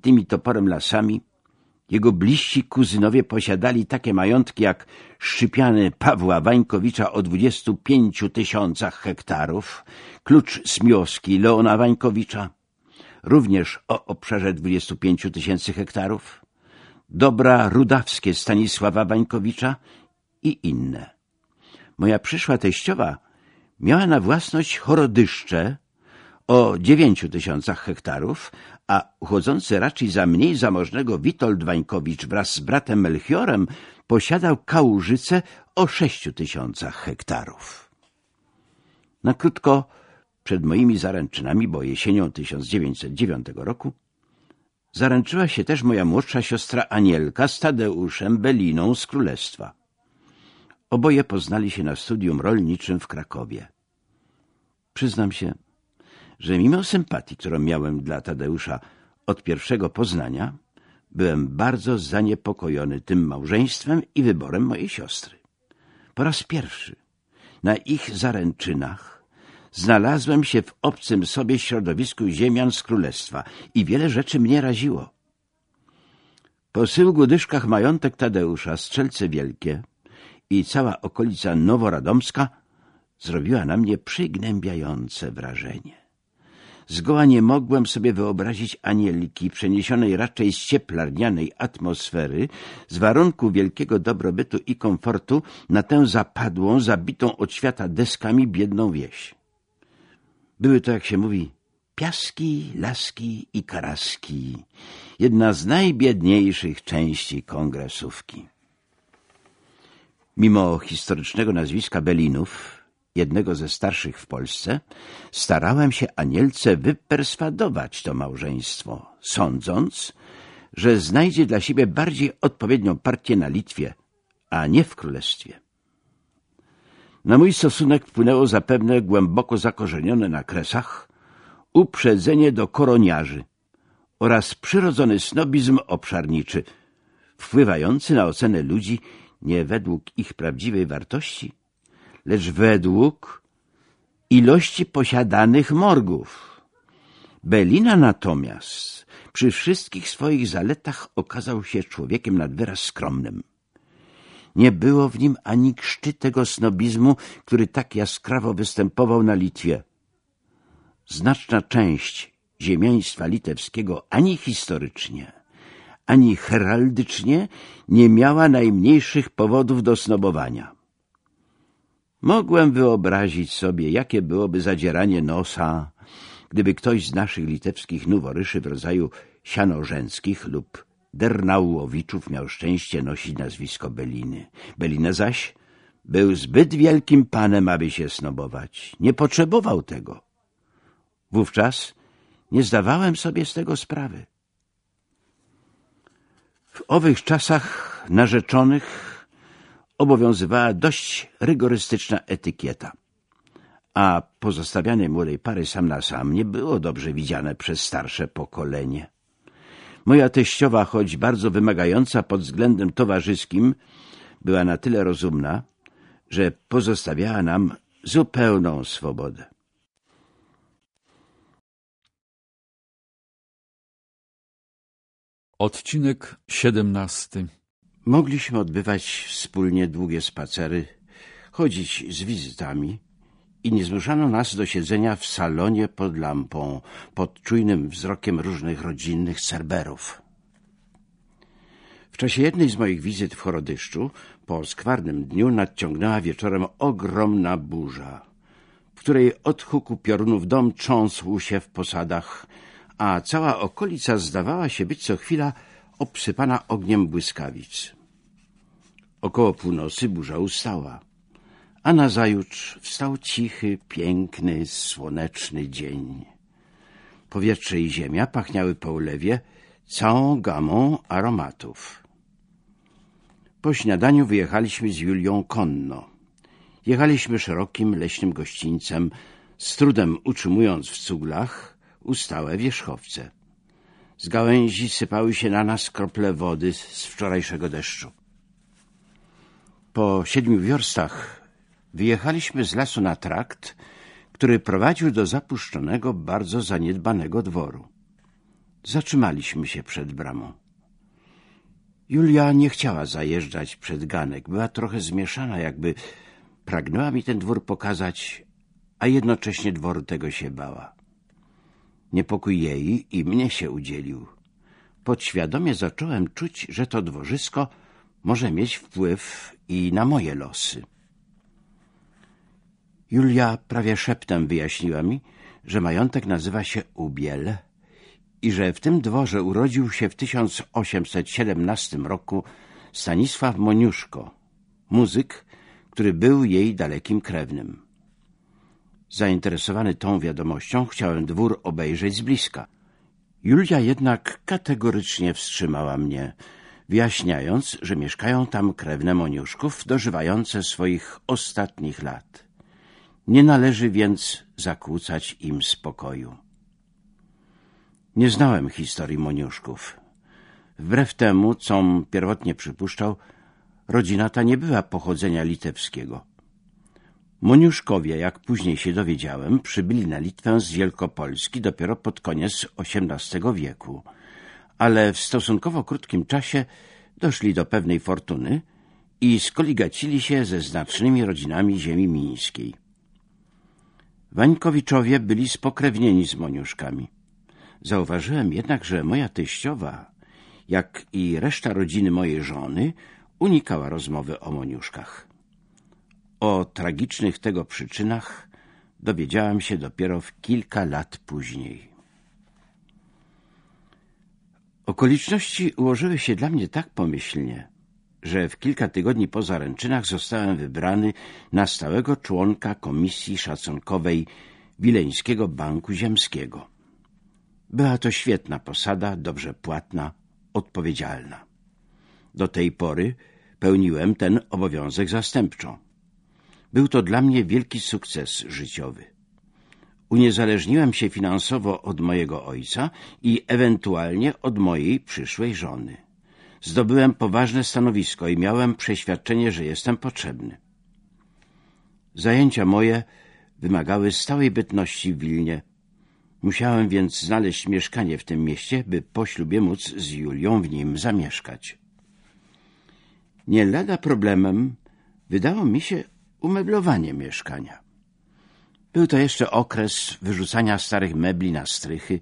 tymi toporem lasami, jego bliżsi kuzynowie posiadali takie majątki jak szczypiany Pawła Wańkowicza o dwudziestu pięciu tysiącach hektarów, klucz Smiowski Leona Wańkowicza, również o obszarze dwudziestu pięciu tysięcy hektarów, dobra rudawskie Stanisława Wańkowicza i inne. Moja przyszła teściowa miała na własność chorodyszcze o dziewięciu tysiącach hektarów, a uchodzący raczej za mniej zamożnego Witold Wańkowicz wraz z bratem Melchiorem posiadał kałużyce o sześciu tysiącach hektarów. Na krótko przed moimi zaręczynami, bo jesienią 1909 roku, zaręczyła się też moja młodsza siostra Anielka z Tadeuszem Beliną z Królestwa. Oboje poznali się na studium rolniczym w Krakowie. Przyznam się, że mimo sympatii, którą miałem dla Tadeusza od pierwszego poznania, byłem bardzo zaniepokojony tym małżeństwem i wyborem mojej siostry. Po raz pierwszy na ich zaręczynach znalazłem się w obcym sobie środowisku ziemian z królestwa i wiele rzeczy mnie raziło. Po Sylgu Dyszkach majątek Tadeusza, Strzelce Wielkie i cała okolica Noworadomska zrobiła na mnie przygnębiające wrażenie. Zgoła nie mogłem sobie wyobrazić anielki przeniesionej raczej z cieplarnianej atmosfery, z warunku wielkiego dobrobytu i komfortu na tę zapadłą, zabitą od świata deskami biedną wieś. Były to, jak się mówi, piaski, laski i karaski, jedna z najbiedniejszych części kongresówki. Mimo historycznego nazwiska Belinów, jednego ze starszych w Polsce, starałem się Anielce wyperswadować to małżeństwo, sądząc, że znajdzie dla siebie bardziej odpowiednią partię na Litwie, a nie w Królestwie. Na mój stosunek wpłynęło zapewne głęboko zakorzenione na kresach uprzedzenie do koroniarzy oraz przyrodzony snobizm obszarniczy, wpływający na ocenę ludzi nie według ich prawdziwej wartości, lecz według ilości posiadanych morgów. Belina natomiast przy wszystkich swoich zaletach okazał się człowiekiem nad wyraz skromnym. Nie było w nim ani krzty tego snobizmu, który tak jaskrawo występował na Litwie. Znaczna część ziemiaństwa litewskiego ani historycznie, ani heraldycznie nie miała najmniejszych powodów do snobowania. Mogłem wyobrazić sobie, jakie byłoby zadzieranie nosa, gdyby ktoś z naszych litewskich noworyszy w rodzaju sianorzęckich lub Dernaułowiczów miał szczęście nosić nazwisko Beliny. Belina zaś był zbyt wielkim panem, aby się snobować. Nie potrzebował tego. Wówczas nie zdawałem sobie z tego sprawy. W owych czasach narzeczonych obowiązywała dość rygorystyczna etykieta, a pozostawianie młodej pary sam na sam nie było dobrze widziane przez starsze pokolenie. Moja teściowa, choć bardzo wymagająca pod względem towarzyskim, była na tyle rozumna, że pozostawiała nam zupełną swobodę. Odcinek siedemnasty Mogliśmy odbywać wspólnie długie spacery, chodzić z wizytami i nie zmuszano nas do siedzenia w salonie pod lampą, pod czujnym wzrokiem różnych rodzinnych cerberów. W czasie jednej z moich wizyt w Chorodyszczu po skwarnym dniu nadciągnęła wieczorem ogromna burza, w której od huku piorunów dom trząsł się w posadach, a cała okolica zdawała się być co chwila obsypana ogniem błyskawic. Około północy burza ustała, a nazajutrz wstał cichy, piękny, słoneczny dzień. Powietrze i ziemia pachniały po ulewie całą gamą aromatów. Po śniadaniu wyjechaliśmy z Julią konno. Jechaliśmy szerokim, leśnym gościńcem, z trudem utrzymując w cuglach ustałe wierzchowce. Z gałęzi sypały się na nas krople wody z wczorajszego deszczu. Po siedmiu wiorstach wyjechaliśmy z lasu na trakt, który prowadził do zapuszczonego, bardzo zaniedbanego dworu. Zatrzymaliśmy się przed bramą. Julia nie chciała zajeżdżać przed ganek. Była trochę zmieszana, jakby pragnęła mi ten dwór pokazać, a jednocześnie dworu tego się bała. Niepokój jej i mnie się udzielił. Podświadomie zacząłem czuć, że to dworzysko może mieć wpływ i na moje losy. Julia prawie szeptem wyjaśniła mi, że majątek nazywa się Ubiel i że w tym dworze urodził się w 1817 roku Stanisław Moniuszko, muzyk, który był jej dalekim krewnym. Zainteresowany tą wiadomością chciałem dwór obejrzeć z bliska. Julia jednak kategorycznie wstrzymała mnie, wyjaśniając, że mieszkają tam krewne Moniuszków dożywające swoich ostatnich lat. Nie należy więc zakłócać im spokoju. Nie znałem historii Moniuszków. Wbrew temu, com pierwotnie przypuszczał, rodzina ta nie była pochodzenia litewskiego. Moniuszkowie, jak później się dowiedziałem, przybyli na Litwę z Wielkopolski dopiero pod koniec XVIII wieku, ale w stosunkowo krótkim czasie doszli do pewnej fortuny i skoligacili się ze znacznymi rodzinami ziemi mińskiej. Wańkowiczowie byli spokrewnieni z Moniuszkami. Zauważyłem jednak, że moja teściowa, jak i reszta rodziny mojej żony, unikała rozmowy o Moniuszkach. O tragicznych tego przyczynach dowiedziałam się dopiero w kilka lat później. Okoliczności ułożyły się dla mnie tak pomyślnie, że w kilka tygodni po zaręczynach zostałem wybrany na stałego członka Komisji Szacunkowej Wileńskiego Banku Ziemskiego. Była to świetna posada, dobrze płatna, odpowiedzialna. Do tej pory pełniłem ten obowiązek zastępczo. Był to dla mnie wielki sukces życiowy. Uniezależniłem się finansowo od mojego ojca i ewentualnie od mojej przyszłej żony. Zdobyłem poważne stanowisko i miałem przeświadczenie, że jestem potrzebny. Zajęcia moje wymagały stałej bytności w Wilnie. Musiałem więc znaleźć mieszkanie w tym mieście, by po ślubie móc z Julią w nim zamieszkać. Nie lada problemem wydało mi się umeblowanie mieszkania. Był to jeszcze okres wyrzucania starych mebli na strychy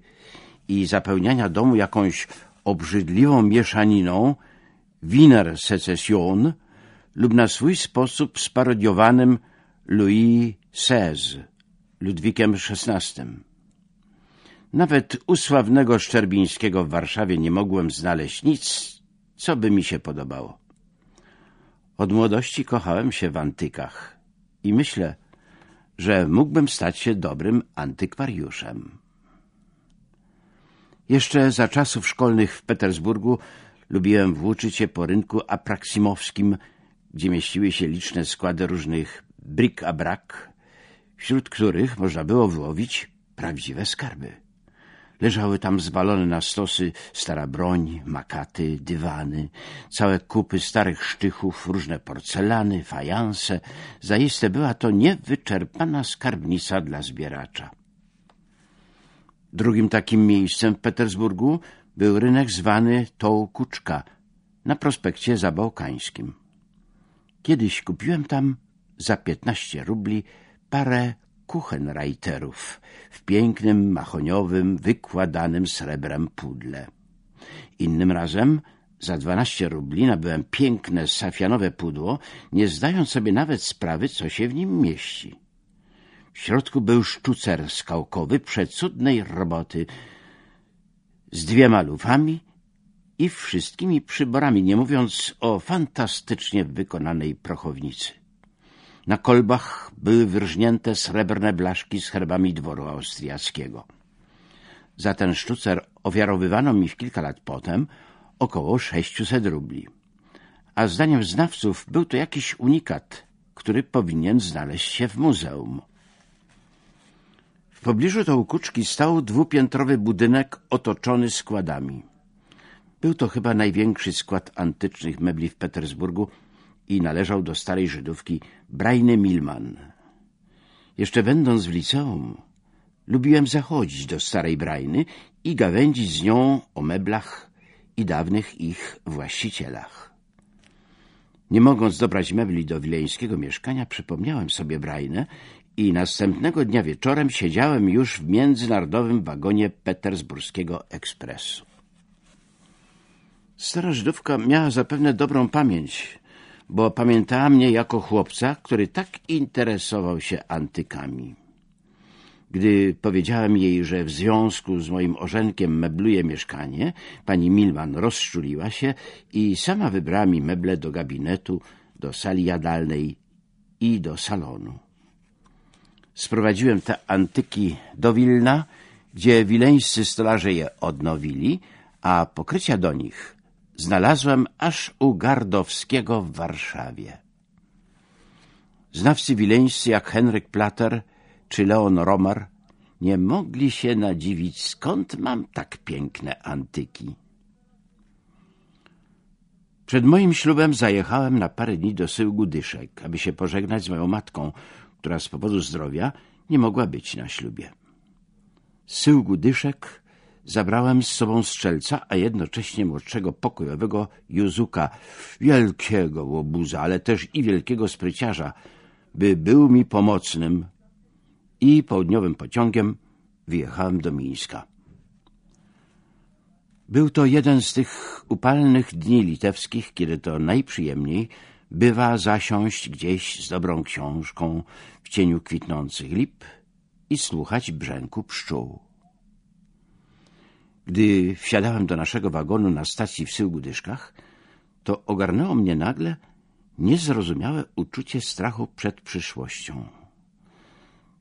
i zapełniania domu jakąś obrzydliwą mieszaniną Wiener Secession lub na swój sposób sparodiowanym Louis XVI, Ludwikiem XVI. Nawet u sławnego Szczerbińskiego w Warszawie nie mogłem znaleźć nic, co by mi się podobało. Od młodości kochałem się w antykach i myślę, że mógłbym stać się dobrym antykwariuszem. Jeszcze za czasów szkolnych w Petersburgu lubiłem włóczyć się po rynku apraksimowskim, gdzie mieściły się liczne składy różnych bric-a-brac, wśród których można było wyłowić prawdziwe skarby. Leżały tam zwalone na stosy stara broń, makaty, dywany, całe kupy starych sztychów, różne porcelany, fajanse. Zaiste była to niewyczerpana skarbnica dla zbieracza. Drugim takim miejscem w Petersburgu był rynek zwany Tołkuczka na prospekcie zabałkańskim. Kiedyś kupiłem tam za piętnaście rubli parę kuchenreiterów w pięknym, mahoniowym, wykładanym srebrem pudle. Innym razem za dwanaście rubli nabyłem piękne, safianowe pudło, nie zdając sobie nawet sprawy, co się w nim mieści. W środku był sztucer skałkowy przecudnej roboty z dwiema lufami i wszystkimi przyborami, nie mówiąc o fantastycznie wykonanej prochownicy. Na kolbach były wyrżnięte srebrne blaszki z herbami dworu austriackiego. Za ten sztucer ofiarowywano mi w kilka lat potem około sześciuset rubli. A zdaniem znawców był to jakiś unikat, który powinien znaleźć się w muzeum. W pobliżu Tołkuczki stał dwupiętrowy budynek otoczony składami. Był to chyba największy skład antycznych mebli w Petersburgu i należał do starej Żydówki Brajny Milman. Jeszcze będąc w liceum, lubiłem zachodzić do starej Brajny i gawędzić z nią o meblach i dawnych ich właścicielach. Nie mogąc dobrać mebli do wileńskiego mieszkania, przypomniałem sobie Brajnę i następnego dnia wieczorem siedziałem już w międzynarodowym wagonie petersburskiego ekspresu. Stara Żydówka miała zapewne dobrą pamięć, bo pamiętała mnie jako chłopca, który tak interesował się antykami. Gdy powiedziałem jej, że w związku z moim orzenkiem mebluję mieszkanie, pani Milman rozczuliła się i sama wybrała mi meble do gabinetu, do sali jadalnej i do salonu. Sprowadziłem te antyki do Wilna, gdzie wileńscy stolarze je odnowili, a pokrycia do nich znalazłem aż u Gardowskiego w Warszawie. Znawcy wileńscy jak Henryk Plater czy Leon Romer nie mogli się nadziwić, skąd mam tak piękne antyki. Przed moim ślubem zajechałem na parę dni do Syłgu Dyszek, aby się pożegnać z moją matką, która z powodu zdrowia nie mogła być na ślubie. Syłgu Dyszek zabrałem z sobą strzelca, a jednocześnie młodszego pokojowego Juzuka, wielkiego łobuza, ale też i wielkiego spryciarza, by był mi pomocnym i południowym pociągiem wyjechałem do Mińska. Był to jeden z tych upalnych dni litewskich, kiedy to najprzyjemniej bywa zasiąść gdzieś z dobrą książką w cieniu kwitnących lip i słuchać brzęku pszczół. Gdy wsiadałem do naszego wagonu na stacji w Syłgudyszkach, to ogarnęło mnie nagle niezrozumiałe uczucie strachu przed przyszłością.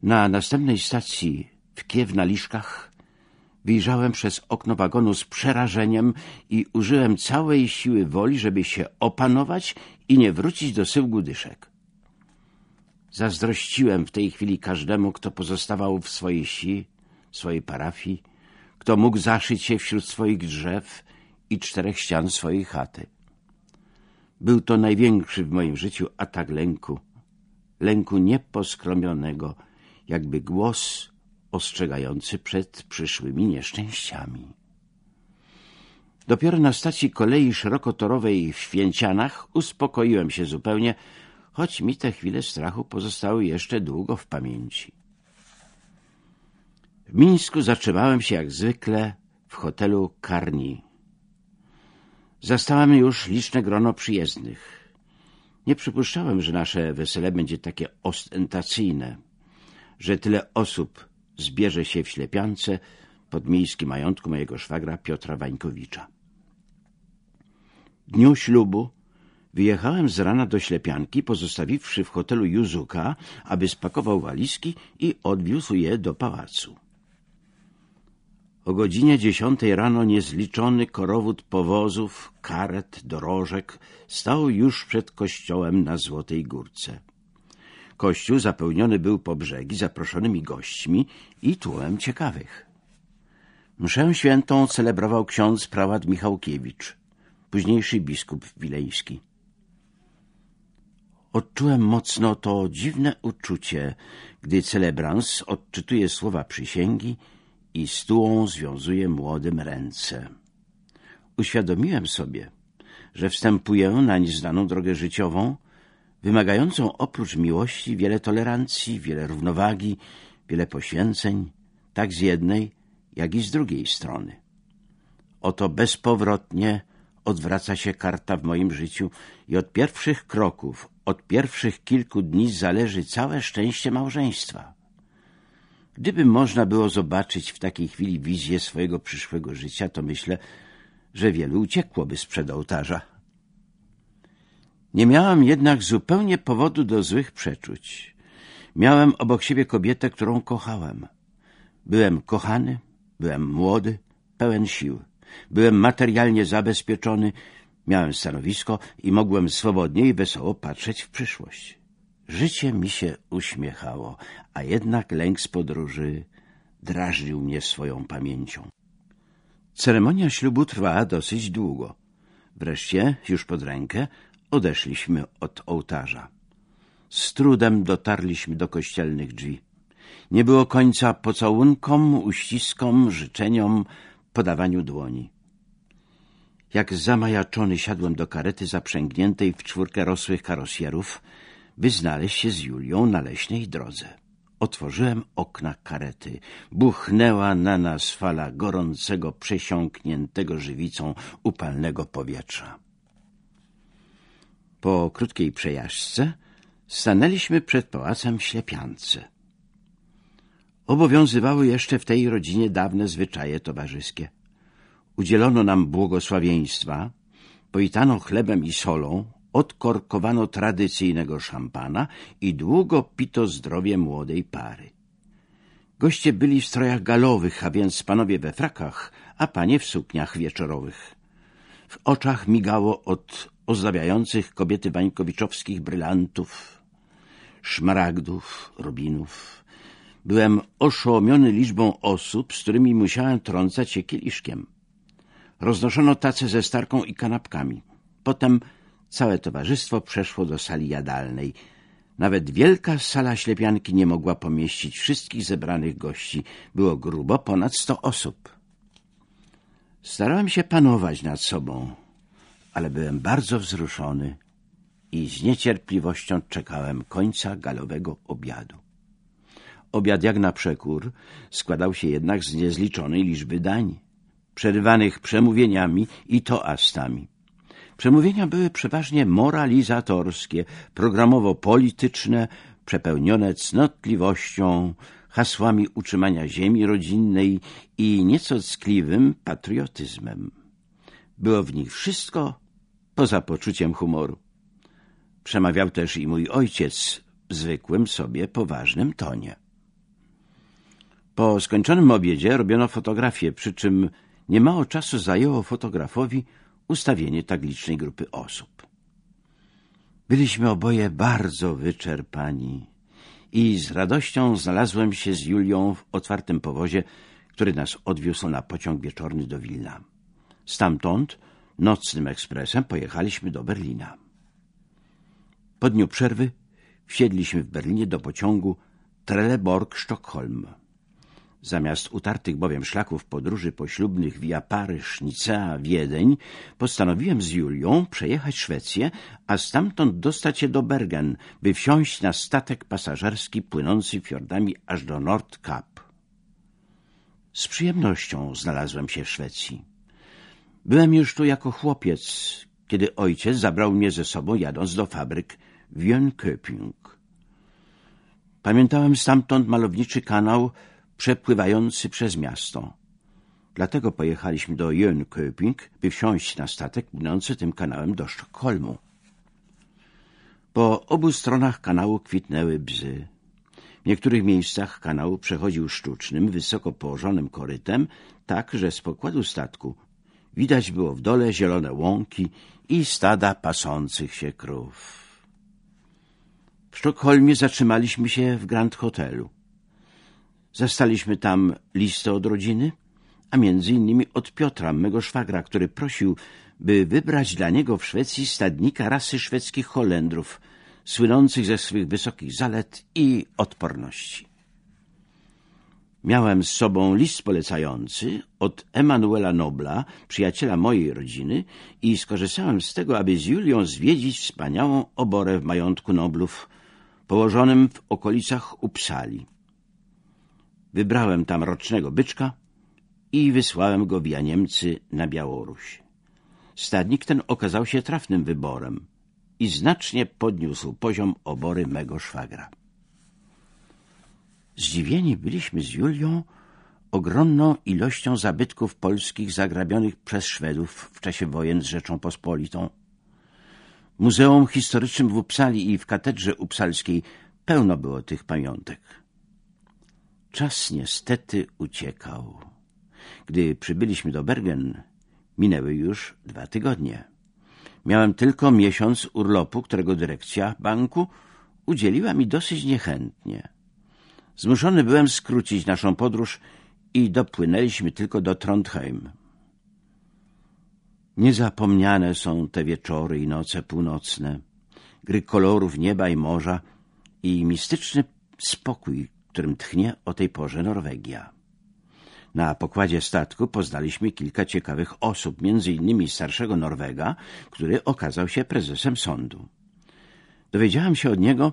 Na następnej stacji w Kiew na Liszkach wyjrzałem przez okno wagonu z przerażeniem i użyłem całej siły woli, żeby się opanować i nie wrócić do Syłgudyszek. Zazdrościłem w tej chwili każdemu, kto pozostawał w swojej si, swojej parafii, kto mógł zaszyć się wśród swoich drzew i czterech ścian swojej chaty. Był to największy w moim życiu atak lęku, lęku nieposkromionego, jakby głos ostrzegający przed przyszłymi nieszczęściami. Dopiero na stacji kolei szerokotorowej w Święcianach uspokoiłem się zupełnie, choć mi te chwile strachu pozostały jeszcze długo w pamięci. W Mińsku zatrzymałem się jak zwykle w hotelu Karni. Zastałem już liczne grono przyjezdnych. Nie przypuszczałem, że nasze wesele będzie takie ostentacyjne, że tyle osób zbierze się w Ślepiance pod miejskim majątku mojego szwagra Piotra Wańkowicza. W dniu ślubu wyjechałem z rana do Ślepianki, pozostawiwszy w hotelu Juzuka, aby spakował walizki i odwiózł je do pałacu. O godzinie dziesiątej rano niezliczony korowód powozów, karet, dorożek stał już przed kościołem na Złotej Górce. Kościół zapełniony był po brzegi zaproszonymi gośćmi i tłumem ciekawych. Mszę świętą celebrował ksiądz prałat Michałkiewicz, późniejszy biskup wileński. Odczułem mocno to dziwne uczucie, gdy celebrans odczytuje słowa przysięgi i stułą związuje młodym ręce. Uświadomiłem sobie, że wstępuję na nieznaną drogę życiową, wymagającą oprócz miłości wiele tolerancji, wiele równowagi, wiele poświęceń, tak z jednej, jak i z drugiej strony. Oto bezpowrotnie odwraca się karta w moim życiu i od pierwszych kroków, od pierwszych kilku dni zależy całe szczęście małżeństwa. Gdyby można było zobaczyć w takiej chwili wizję swojego przyszłego życia, to myślę, że wielu uciekłoby sprzed ołtarza. Nie miałam jednak zupełnie powodu do złych przeczuć. Miałem obok siebie kobietę, którą kochałem. Byłem kochany, byłem młody, pełen sił. Byłem materialnie zabezpieczony, miałem stanowisko i mogłem swobodnie i wesoło patrzeć w przyszłość. Życie mi się uśmiechało, a jednak lęk z podróży drażnił mnie swoją pamięcią. Ceremonia ślubu trwała dosyć długo. Wreszcie, już pod rękę, odeszliśmy od ołtarza. Z trudem dotarliśmy do kościelnych drzwi. Nie było końca pocałunkom, uściskom, życzeniom, podawaniu dłoni. Jak zamajaczony siadłem do karety zaprzęgniętej w czwórkę rosłych karosjerów, by znaleźć się z Julią na leśnej drodze. Otworzyłem okna karety. Buchnęła na nas fala gorącego, przesiąkniętego żywicą upalnego powietrza. Po krótkiej przejażdżce stanęliśmy przed pałacem Ślepiance. Obowiązywały jeszcze w tej rodzinie dawne zwyczaje towarzyskie. Udzielono nam błogosławieństwa, poitano chlebem i solą, odkorkowano tradycyjnego szampana i długo pito zdrowie młodej pary. Goście byli w strojach galowych, a więc panowie we frakach, a panie w sukniach wieczorowych. W oczach migało od ozdabiających kobiety wańkowiczowskich brylantów, szmaragdów, rubinów. Byłem oszołomiony liczbą osób, z którymi musiałem trącać się kieliszkiem. Roznoszono tace ze starką i kanapkami. Potem całe towarzystwo przeszło do sali jadalnej. Nawet wielka sala ślepianki nie mogła pomieścić wszystkich zebranych gości. Było grubo ponad sto osób. Starałem się panować nad sobą, ale byłem bardzo wzruszony i z niecierpliwością czekałem końca galowego obiadu. Obiad jak na przekór składał się jednak z niezliczonej liczby dań przerywanych przemówieniami i toastami. Przemówienia były przeważnie moralizatorskie, programowo-polityczne, przepełnione cnotliwością, hasłami utrzymania ziemi rodzinnej i nieco ckliwym patriotyzmem. Było w nich wszystko poza poczuciem humoru. Przemawiał też i mój ojciec w zwykłym sobie poważnym tonie. Po skończonym obiedzie robiono fotografię, przy czym Niemało czasu zajęło fotografowi ustawienie tak licznej grupy osób. Byliśmy oboje bardzo wyczerpani i z radością znalazłem się z Julią w otwartym powozie, który nas odwiózł na pociąg wieczorny do Wilna. Stamtąd nocnym ekspresem pojechaliśmy do Berlina. Po dniu przerwy wsiedliśmy w Berlinie do pociągu Trelleborg-Sztokholm. Zamiast utartych bowiem szlaków podróży poślubnych via Paryż, Nicea, Wiedeń, postanowiłem z Julią przejechać Szwecję, a stamtąd dostać się do Bergen, by wsiąść na statek pasażerski płynący fiordami aż do Nordkap. Z przyjemnością znalazłem się w Szwecji. Byłem już tu jako chłopiec, kiedy ojciec zabrał mnie ze sobą jadąc do fabryk w Jönköping. Pamiętałem stamtąd malowniczy kanał przepływający przez miasto. Dlatego pojechaliśmy do Jönköping, by wsiąść na statek płynący tym kanałem do Sztokholmu. Po obu stronach kanału kwitnęły bzy. W niektórych miejscach kanał przechodził sztucznym, wysoko położonym korytem, tak, że z pokładu statku widać było w dole zielone łąki i stada pasących się krów. W Sztokholmie zatrzymaliśmy się w Grand Hotelu. Zastaliśmy tam listę od rodziny, a między innymi od Piotra, mego szwagra, który prosił, by wybrać dla niego w Szwecji stadnika rasy szwedzkich Holendrów, słynących ze swych wysokich zalet i odporności. Miałem z sobą list polecający od Emanuela Nobla, przyjaciela mojej rodziny i skorzystałem z tego, aby z Julią zwiedzić wspaniałą oborę w majątku Noblów, położonym w okolicach Upsali. Wybrałem tam rocznego byczka i wysłałem go via Niemcy na Białoruś. Stadnik ten okazał się trafnym wyborem i znacznie podniósł poziom obory mego szwagra. Zdziwieni byliśmy z Julią ogromną ilością zabytków polskich zagrabionych przez Szwedów w czasie wojen z Rzeczą Pospolitą. W Muzeum Historycznym w Upsali i w katedrze upsalskiej pełno było tych pamiątek. Czas niestety uciekał. Gdy przybyliśmy do Bergen, minęły już dwa tygodnie. Miałem tylko miesiąc urlopu, którego dyrekcja banku udzieliła mi dosyć niechętnie. Zmuszony byłem skrócić naszą podróż i dopłynęliśmy tylko do Trondheim. Niezapomniane są te wieczory i noce północne, gry kolorów nieba i morza i mistyczny spokój, którym tchnie o tej porze Norwegia. Na pokładzie statku poznaliśmy kilka ciekawych osób, między innymi starszego Norwega, który okazał się prezesem sądu. Dowiedziałam się od niego,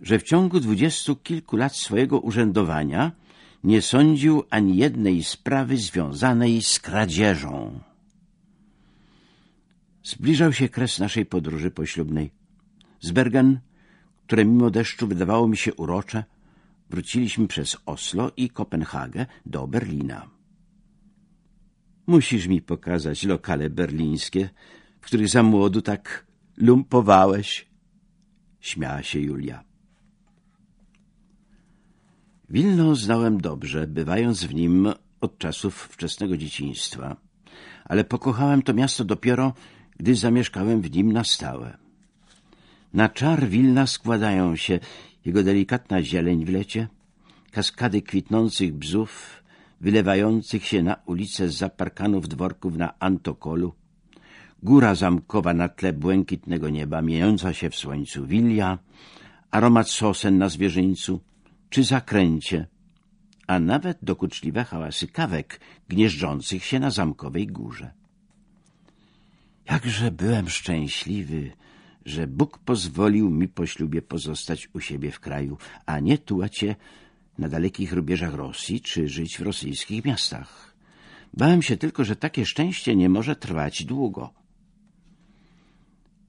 że w ciągu dwudziestu kilku lat swojego urzędowania nie sądził ani jednej sprawy związanej z kradzieżą. Zbliżał się kres naszej podróży poślubnej. Z Bergen, które mimo deszczu wydawało mi się urocze, wróciliśmy przez Oslo i Kopenhagę do Berlina. Musisz mi pokazać lokale berlińskie, w których za młodu tak lumpowałeś, śmiała się Julia. Wilno znałem dobrze, bywając w nim od czasów wczesnego dzieciństwa, ale pokochałem to miasto dopiero, gdy zamieszkałem w nim na stałe. Na czar Wilna składają się jego delikatna zieleń w lecie, kaskady kwitnących bzów, wylewających się na ulice z zaparkanów dworków na Antokolu, góra zamkowa na tle błękitnego nieba, mijająca się w słońcu wilia, aromat sosen na zwierzyńcu czy zakręcie, a nawet dokuczliwe hałasy kawek gnieżdżących się na zamkowej górze. Jakże byłem szczęśliwy, że Bóg pozwolił mi po ślubie pozostać u siebie w kraju, a nie tułać się na dalekich rubieżach Rosji czy żyć w rosyjskich miastach. Bałem się tylko, że takie szczęście nie może trwać długo.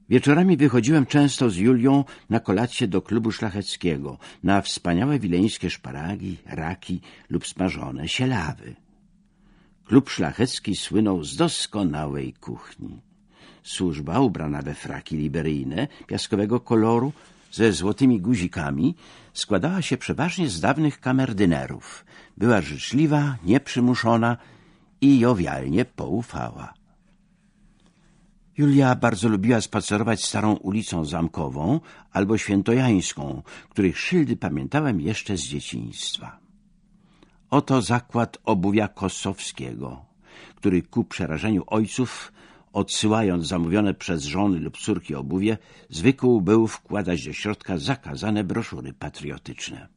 Wieczorami wychodziłem często z Julią na kolację do klubu szlacheckiego, na wspaniałe wileńskie szparagi, raki lub smażone sielawy. Klub szlachecki słynął z doskonałej kuchni. Służba ubrana we fraki liberyjne, piaskowego koloru, ze złotymi guzikami, składała się przeważnie z dawnych kamerdynerów. Była życzliwa, nieprzymuszona i jowialnie poufała. Julia bardzo lubiła spacerować starą ulicą Zamkową albo Świętojańską, których szyldy pamiętałem jeszcze z dzieciństwa. Oto zakład obuwia Kosowskiego, który ku przerażeniu ojców odsyłając zamówione przez żony lub córki obuwie, zwykł był wkładać do środka zakazane broszury patriotyczne.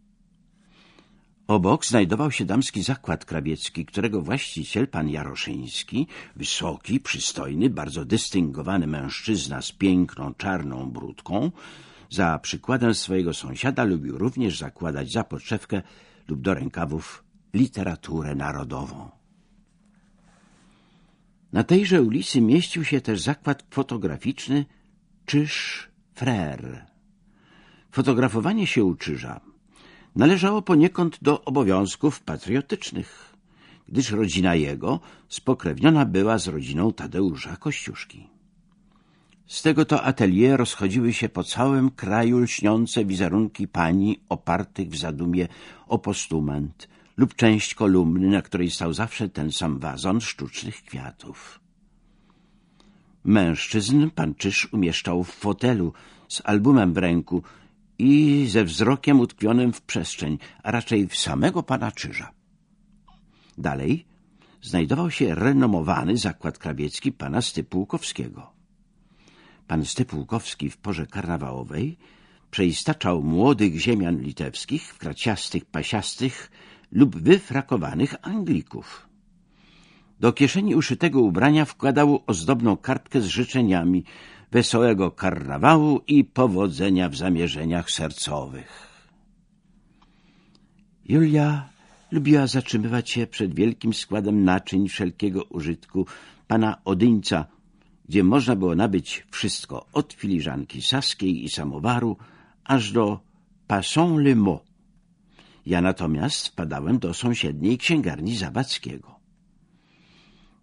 Obok znajdował się damski zakład krawiecki, którego właściciel, pan Jaroszyński, wysoki, przystojny, bardzo dystyngowany mężczyzna z piękną, czarną brudką, za przykładem swojego sąsiada lubił również zakładać za podszewkę lub do rękawów literaturę narodową. Na tejże ulicy mieścił się też zakład fotograficzny Czyż Frère. Fotografowanie się u Czyża należało poniekąd do obowiązków patriotycznych, gdyż rodzina jego spokrewniona była z rodziną Tadeusza Kościuszki. Z tego to atelier rozchodziły się po całym kraju lśniące wizerunki pani opartych w zadumie o postument, lub część kolumny, na której stał zawsze ten sam wazon sztucznych kwiatów. Mężczyzn pan Czyż umieszczał w fotelu z albumem w ręku i ze wzrokiem utkwionym w przestrzeń, a raczej w samego pana Czyża. Dalej znajdował się renomowany zakład krawiecki pana Stypułkowskiego. Pan Stypułkowski w porze karnawałowej przeistaczał młodych ziemian litewskich w kraciastych, pasiastych, lub wyfrakowanych Anglików. Do kieszeni uszytego ubrania wkładał ozdobną kartkę z życzeniami wesołego karnawału i powodzenia w zamierzeniach sercowych. Julia lubiła zatrzymywać się przed wielkim składem naczyń wszelkiego użytku pana Odyńca, gdzie można było nabyć wszystko od filiżanki saskiej i samowaru aż do passon le mot ja natomiast wpadałem do sąsiedniej księgarni Zabackiego.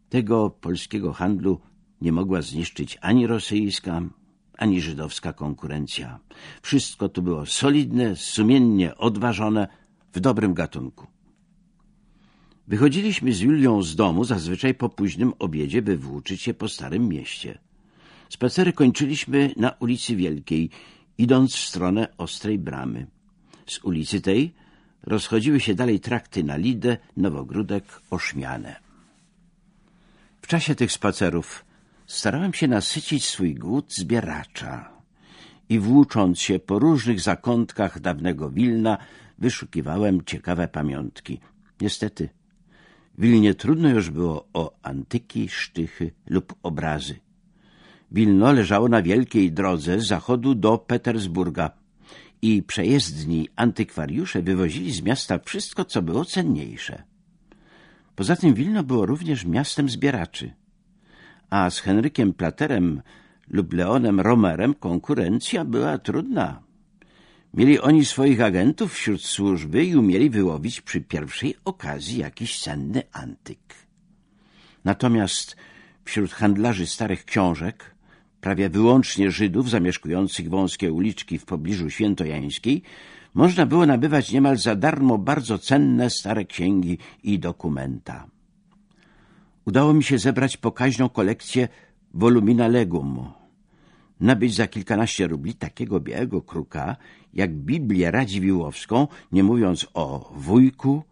Tego polskiego handlu nie mogła zniszczyć ani rosyjska, ani żydowska konkurencja. Wszystko tu było solidne, sumiennie odważone, w dobrym gatunku. Wychodziliśmy z Julią z domu zazwyczaj po późnym obiedzie, by włóczyć się po starym mieście. Spacery kończyliśmy na ulicy Wielkiej, idąc w stronę Ostrej Bramy. Z ulicy tej rozchodziły się dalej trakty na Lidę, Nowogródek, Oszmianę. W czasie tych spacerów starałem się nasycić swój głód zbieracza i włócząc się po różnych zakątkach dawnego Wilna, wyszukiwałem ciekawe pamiątki. Niestety, Wilnie trudno już było o antyki, sztychy lub obrazy. Wilno leżało na wielkiej drodze z zachodu do Petersburga i przejezdni antykwariusze wywozili z miasta wszystko, co było cenniejsze. Poza tym Wilno było również miastem zbieraczy, a z Henrykiem Platerem lub Leonem Romerem konkurencja była trudna. Mieli oni swoich agentów wśród służby i umieli wyłowić przy pierwszej okazji jakiś cenny antyk. Natomiast wśród handlarzy starych książek, prawie wyłącznie Żydów zamieszkujących wąskie uliczki w pobliżu Świętojańskiej, można było nabywać niemal za darmo bardzo cenne stare księgi i dokumenta. Udało mi się zebrać pokaźną kolekcję volumina legum, nabyć za kilkanaście rubli takiego białego kruka, jak Biblię Radziwiłłowską, nie mówiąc o wujku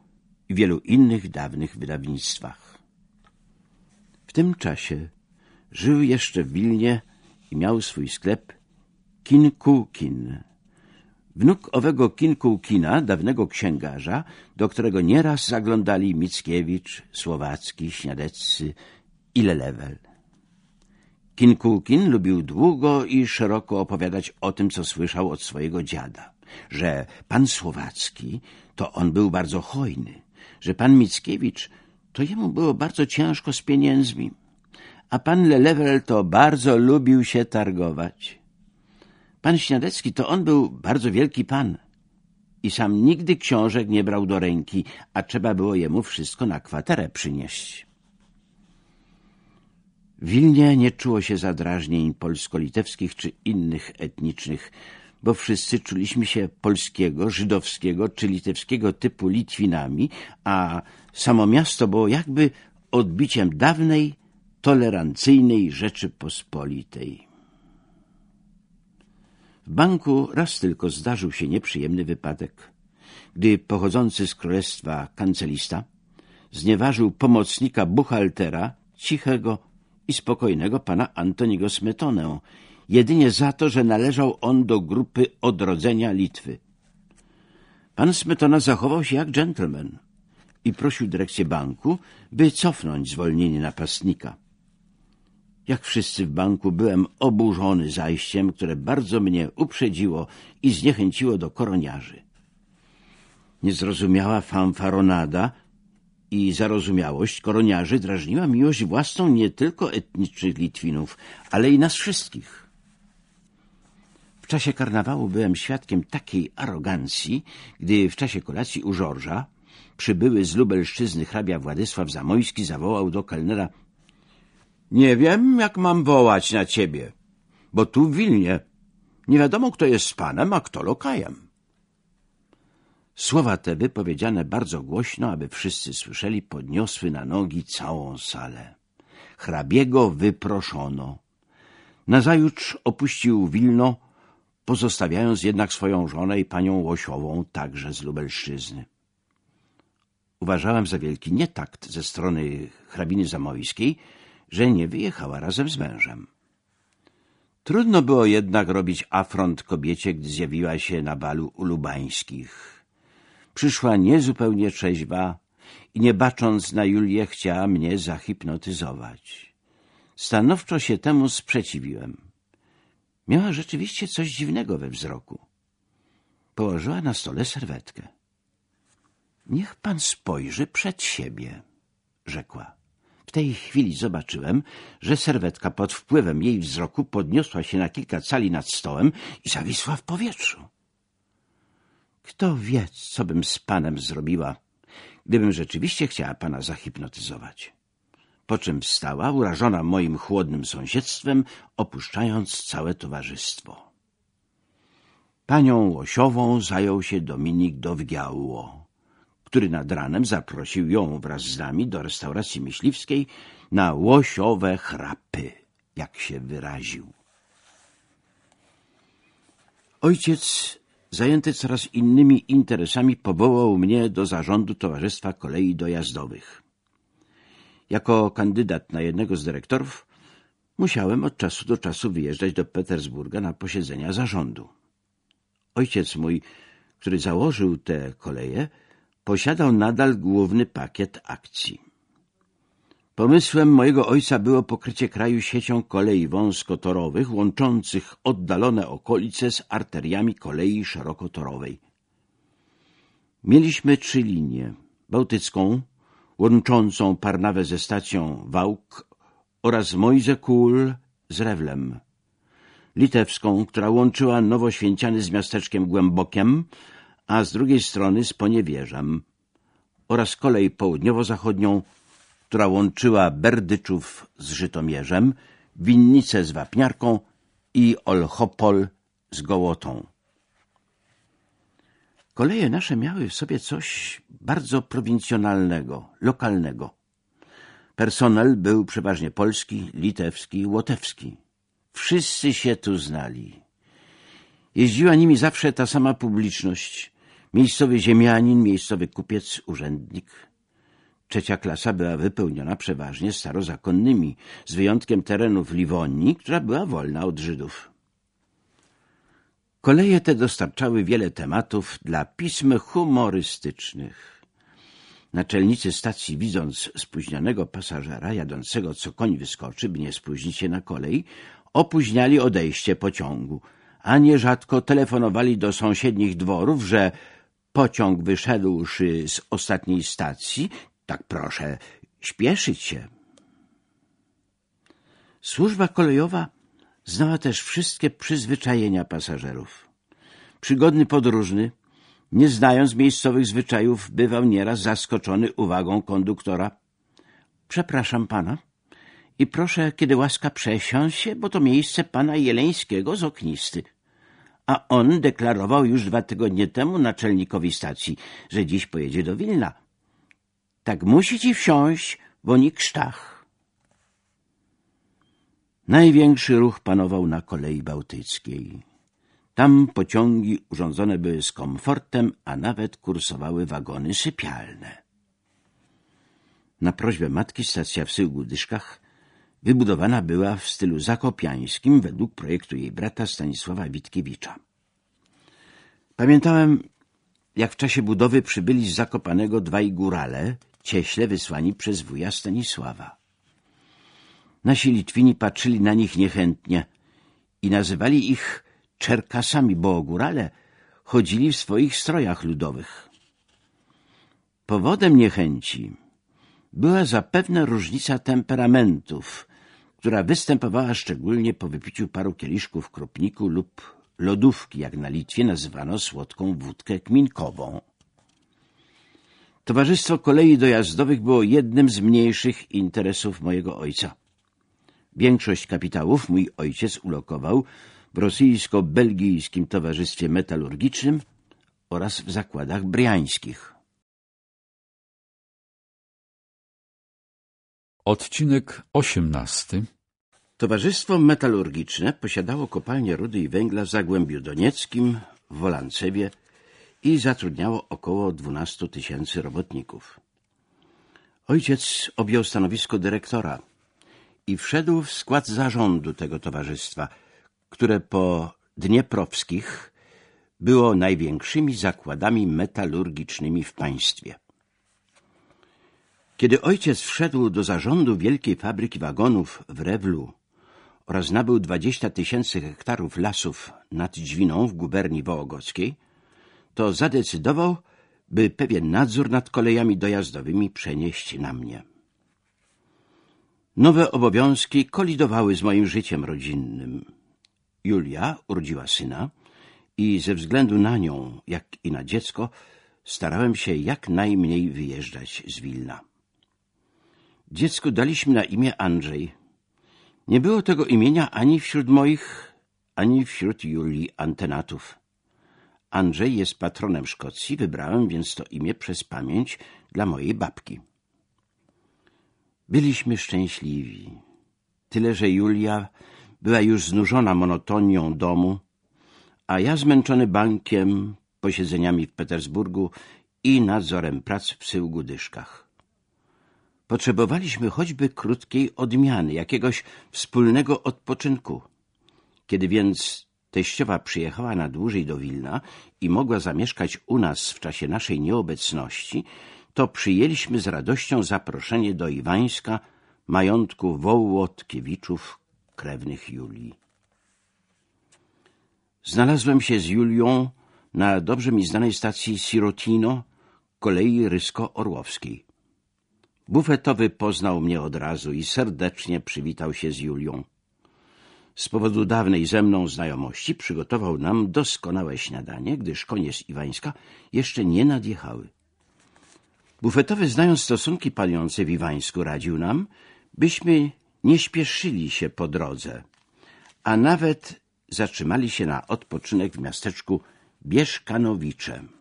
i wielu innych dawnych wydawnictwach. W tym czasie żył jeszcze w Wilnie i miał swój sklep Kinkukin. Wnuk owego Kinkukina, dawnego księgarza, do którego nieraz zaglądali Mickiewicz, Słowacki, Śniadeccy i Lelewel. Kinkulkin lubił długo i szeroko opowiadać o tym, co słyszał od swojego dziada. Że pan Słowacki to on był bardzo hojny, że pan Mickiewicz to jemu było bardzo ciężko z pieniędzmi, a pan Lelewel to bardzo lubił się targować. Pan Śniadecki to on był bardzo wielki pan i sam nigdy książek nie brał do ręki, a trzeba było jemu wszystko na kwaterę przynieść. Wilnie nie czuło się zadrażnień polsko-litewskich czy innych etnicznych, bo wszyscy czuliśmy się polskiego, żydowskiego czy litewskiego typu Litwinami, a samo miasto było jakby odbiciem dawnej, tolerancyjnej Rzeczypospolitej. W banku raz tylko zdarzył się nieprzyjemny wypadek, gdy pochodzący z królestwa kancelista znieważył pomocnika buchaltera, cichego, i spokojnego pana Antoniego Smetonę, jedynie za to, że należał on do grupy odrodzenia Litwy. Pan Smetona zachował się jak dżentelmen i prosił dyrekcję banku, by cofnąć zwolnienie napastnika. Jak wszyscy w banku byłem oburzony zajściem, które bardzo mnie uprzedziło i zniechęciło do koroniarzy. Niezrozumiała fanfaronada i zarozumiałość koroniarzy drażniła miłość własną nie tylko etnicznych Litwinów, ale i nas wszystkich. W czasie karnawału byłem świadkiem takiej arogancji, gdy w czasie kolacji u Żorża przybyły z Lubelszczyzny hrabia Władysław Zamojski zawołał do kelnera Nie wiem, jak mam wołać na ciebie, bo tu w Wilnie nie wiadomo, kto jest panem, a kto lokajem. Słowa te wypowiedziane bardzo głośno, aby wszyscy słyszeli, podniosły na nogi całą salę. Hrabiego wyproszono. Nazajutrz opuścił Wilno, pozostawiając jednak swoją żonę i panią Łosiową, także z Lubelszczyzny. Uważałem za wielki nietakt ze strony hrabiny zamojskiej, że nie wyjechała razem z mężem. Trudno było jednak robić afront kobiecie, gdy zjawiła się na balu ulubańskich Przyszła niezupełnie trzeźwa i nie bacząc na Julię chciała mnie zahipnotyzować. Stanowczo się temu sprzeciwiłem. Miała rzeczywiście coś dziwnego we wzroku. Położyła na stole serwetkę. Niech pan spojrzy przed siebie, rzekła. W tej chwili zobaczyłem, że serwetka pod wpływem jej wzroku podniosła się na kilka cali nad stołem i zawisła w powietrzu. Kto wie, co bym z panem zrobiła, gdybym rzeczywiście chciała pana zahipnotyzować. Po czym wstała, urażona moim chłodnym sąsiedztwem, opuszczając całe towarzystwo. Panią Łosiową zajął się Dominik Dowgiało, który nad ranem zaprosił ją wraz z nami do restauracji myśliwskiej na łosiowe chrapy, jak się wyraził. Ojciec zajęty coraz innymi interesami, powołał mnie do zarządu Towarzystwa Kolei Dojazdowych. Jako kandydat na jednego z dyrektorów musiałem od czasu do czasu wyjeżdżać do Petersburga na posiedzenia zarządu. Ojciec mój, który założył te koleje, posiadał nadal główny pakiet akcji. Pomysłem mojego ojca było pokrycie kraju siecią kolei wąskotorowych łączących oddalone okolice z arteriami kolei szerokotorowej. Mieliśmy trzy linie. Bałtycką, łączącą Parnawę ze stacją Wałk oraz Mojże Kul z Rewlem. Litewską, która łączyła Nowoświęciany z miasteczkiem Głębokiem, a z drugiej strony z Poniewierzem oraz kolej południowo-zachodnią, która łączyła Berdyczów z Żytomierzem, Winnicę z Wapniarką i Olchopol z Gołotą. Koleje nasze miały w sobie coś bardzo prowincjonalnego, lokalnego. Personel był przeważnie polski, litewski, łotewski. Wszyscy się tu znali. Jeździła nimi zawsze ta sama publiczność. Miejscowy ziemianin, miejscowy kupiec, urzędnik. Trzecia klasa była wypełniona przeważnie starozakonnymi, z wyjątkiem terenów Liwonii, która była wolna od Żydów. Koleje te dostarczały wiele tematów dla pism humorystycznych. Naczelnicy stacji, widząc spóźnionego pasażera jadącego co koń wyskoczy, by nie spóźnić się na kolej, opóźniali odejście pociągu, a nierzadko telefonowali do sąsiednich dworów, że pociąg wyszedłszy z ostatniej stacji, tak proszę śpieszyć się. Służba kolejowa znała też wszystkie przyzwyczajenia pasażerów. Przygodny podróżny, nie znając miejscowych zwyczajów, bywał nieraz zaskoczony uwagą konduktora. — Przepraszam pana i proszę, kiedy łaska przesiąść się, bo to miejsce pana Jeleńskiego z Oknisty. A on deklarował już dwa tygodnie temu naczelnikowi stacji, że dziś pojedzie do Wilna. Tak musi ci wsiąść, bo sztach. Największy ruch panował na kolei bałtyckiej. Tam pociągi urządzone były z komfortem, a nawet kursowały wagony sypialne. Na prośbę matki stacja w Syłgudyszkach wybudowana była w stylu zakopiańskim według projektu jej brata Stanisława Witkiewicza. Pamiętałem, jak w czasie budowy przybyli z Zakopanego dwaj górale, cieśle wysłani przez wuja Stanisława. Nasi Litwini patrzyli na nich niechętnie i nazywali ich Czerkasami, bo górale chodzili w swoich strojach ludowych. Powodem niechęci była zapewne różnica temperamentów, która występowała szczególnie po wypiciu paru kieliszków kropniku lub lodówki, jak na Litwie nazywano słodką wódkę kminkową. Towarzystwo kolei dojazdowych było jednym z mniejszych interesów mojego ojca. Większość kapitałów mój ojciec ulokował w rosyjsko-belgijskim Towarzystwie Metalurgicznym oraz w zakładach briańskich. Odcinek osiemnasty Towarzystwo Metalurgiczne posiadało kopalnię rudy i węgla w Zagłębiu Donieckim, w Wolancewie i zatrudniało około 12 tysięcy robotników. Ojciec objął stanowisko dyrektora i wszedł w skład zarządu tego towarzystwa, które po Dnieprowskich było największymi zakładami metalurgicznymi w państwie. Kiedy ojciec wszedł do zarządu wielkiej fabryki wagonów w Rewlu oraz nabył dwadzieścia tysięcy hektarów lasów nad Dźwiną w guberni wołogockiej, to zadecydował, by pewien nadzór nad kolejami dojazdowymi przenieść na mnie. Nowe obowiązki kolidowały z moim życiem rodzinnym. Julia urodziła syna i ze względu na nią, jak i na dziecko, starałem się jak najmniej wyjeżdżać z Wilna. Dziecku daliśmy na imię Andrzej. Nie było tego imienia ani wśród moich, ani wśród Julii antenatów. Andrzej jest patronem Szkocji, wybrałem więc to imię przez pamięć dla mojej babki. Byliśmy szczęśliwi. Tyle, że Julia była już znużona monotonią domu, a ja zmęczony bankiem, posiedzeniami w Petersburgu i nadzorem prac w Syłgudyszkach. Potrzebowaliśmy choćby krótkiej odmiany, jakiegoś wspólnego odpoczynku. Kiedy więc teściowa przyjechała na dłużej do Wilna i mogła zamieszkać u nas w czasie naszej nieobecności, to przyjęliśmy z radością zaproszenie do Iwańska majątku Wołodkiewiczów, krewnych Julii. Znalazłem się z Julią na dobrze mi znanej stacji Sirotino, kolei Rysko-Orłowskiej. Bufetowy poznał mnie od razu i serdecznie przywitał się z Julią. Z powodu dawnej ze mną znajomości przygotował nam doskonałe śniadanie, gdyż konie Iwańska jeszcze nie nadjechały. Bufetowy, znając stosunki panujące w Iwańsku, radził nam, byśmy nie śpieszyli się po drodze, a nawet zatrzymali się na odpoczynek w miasteczku Bieszkanowicze.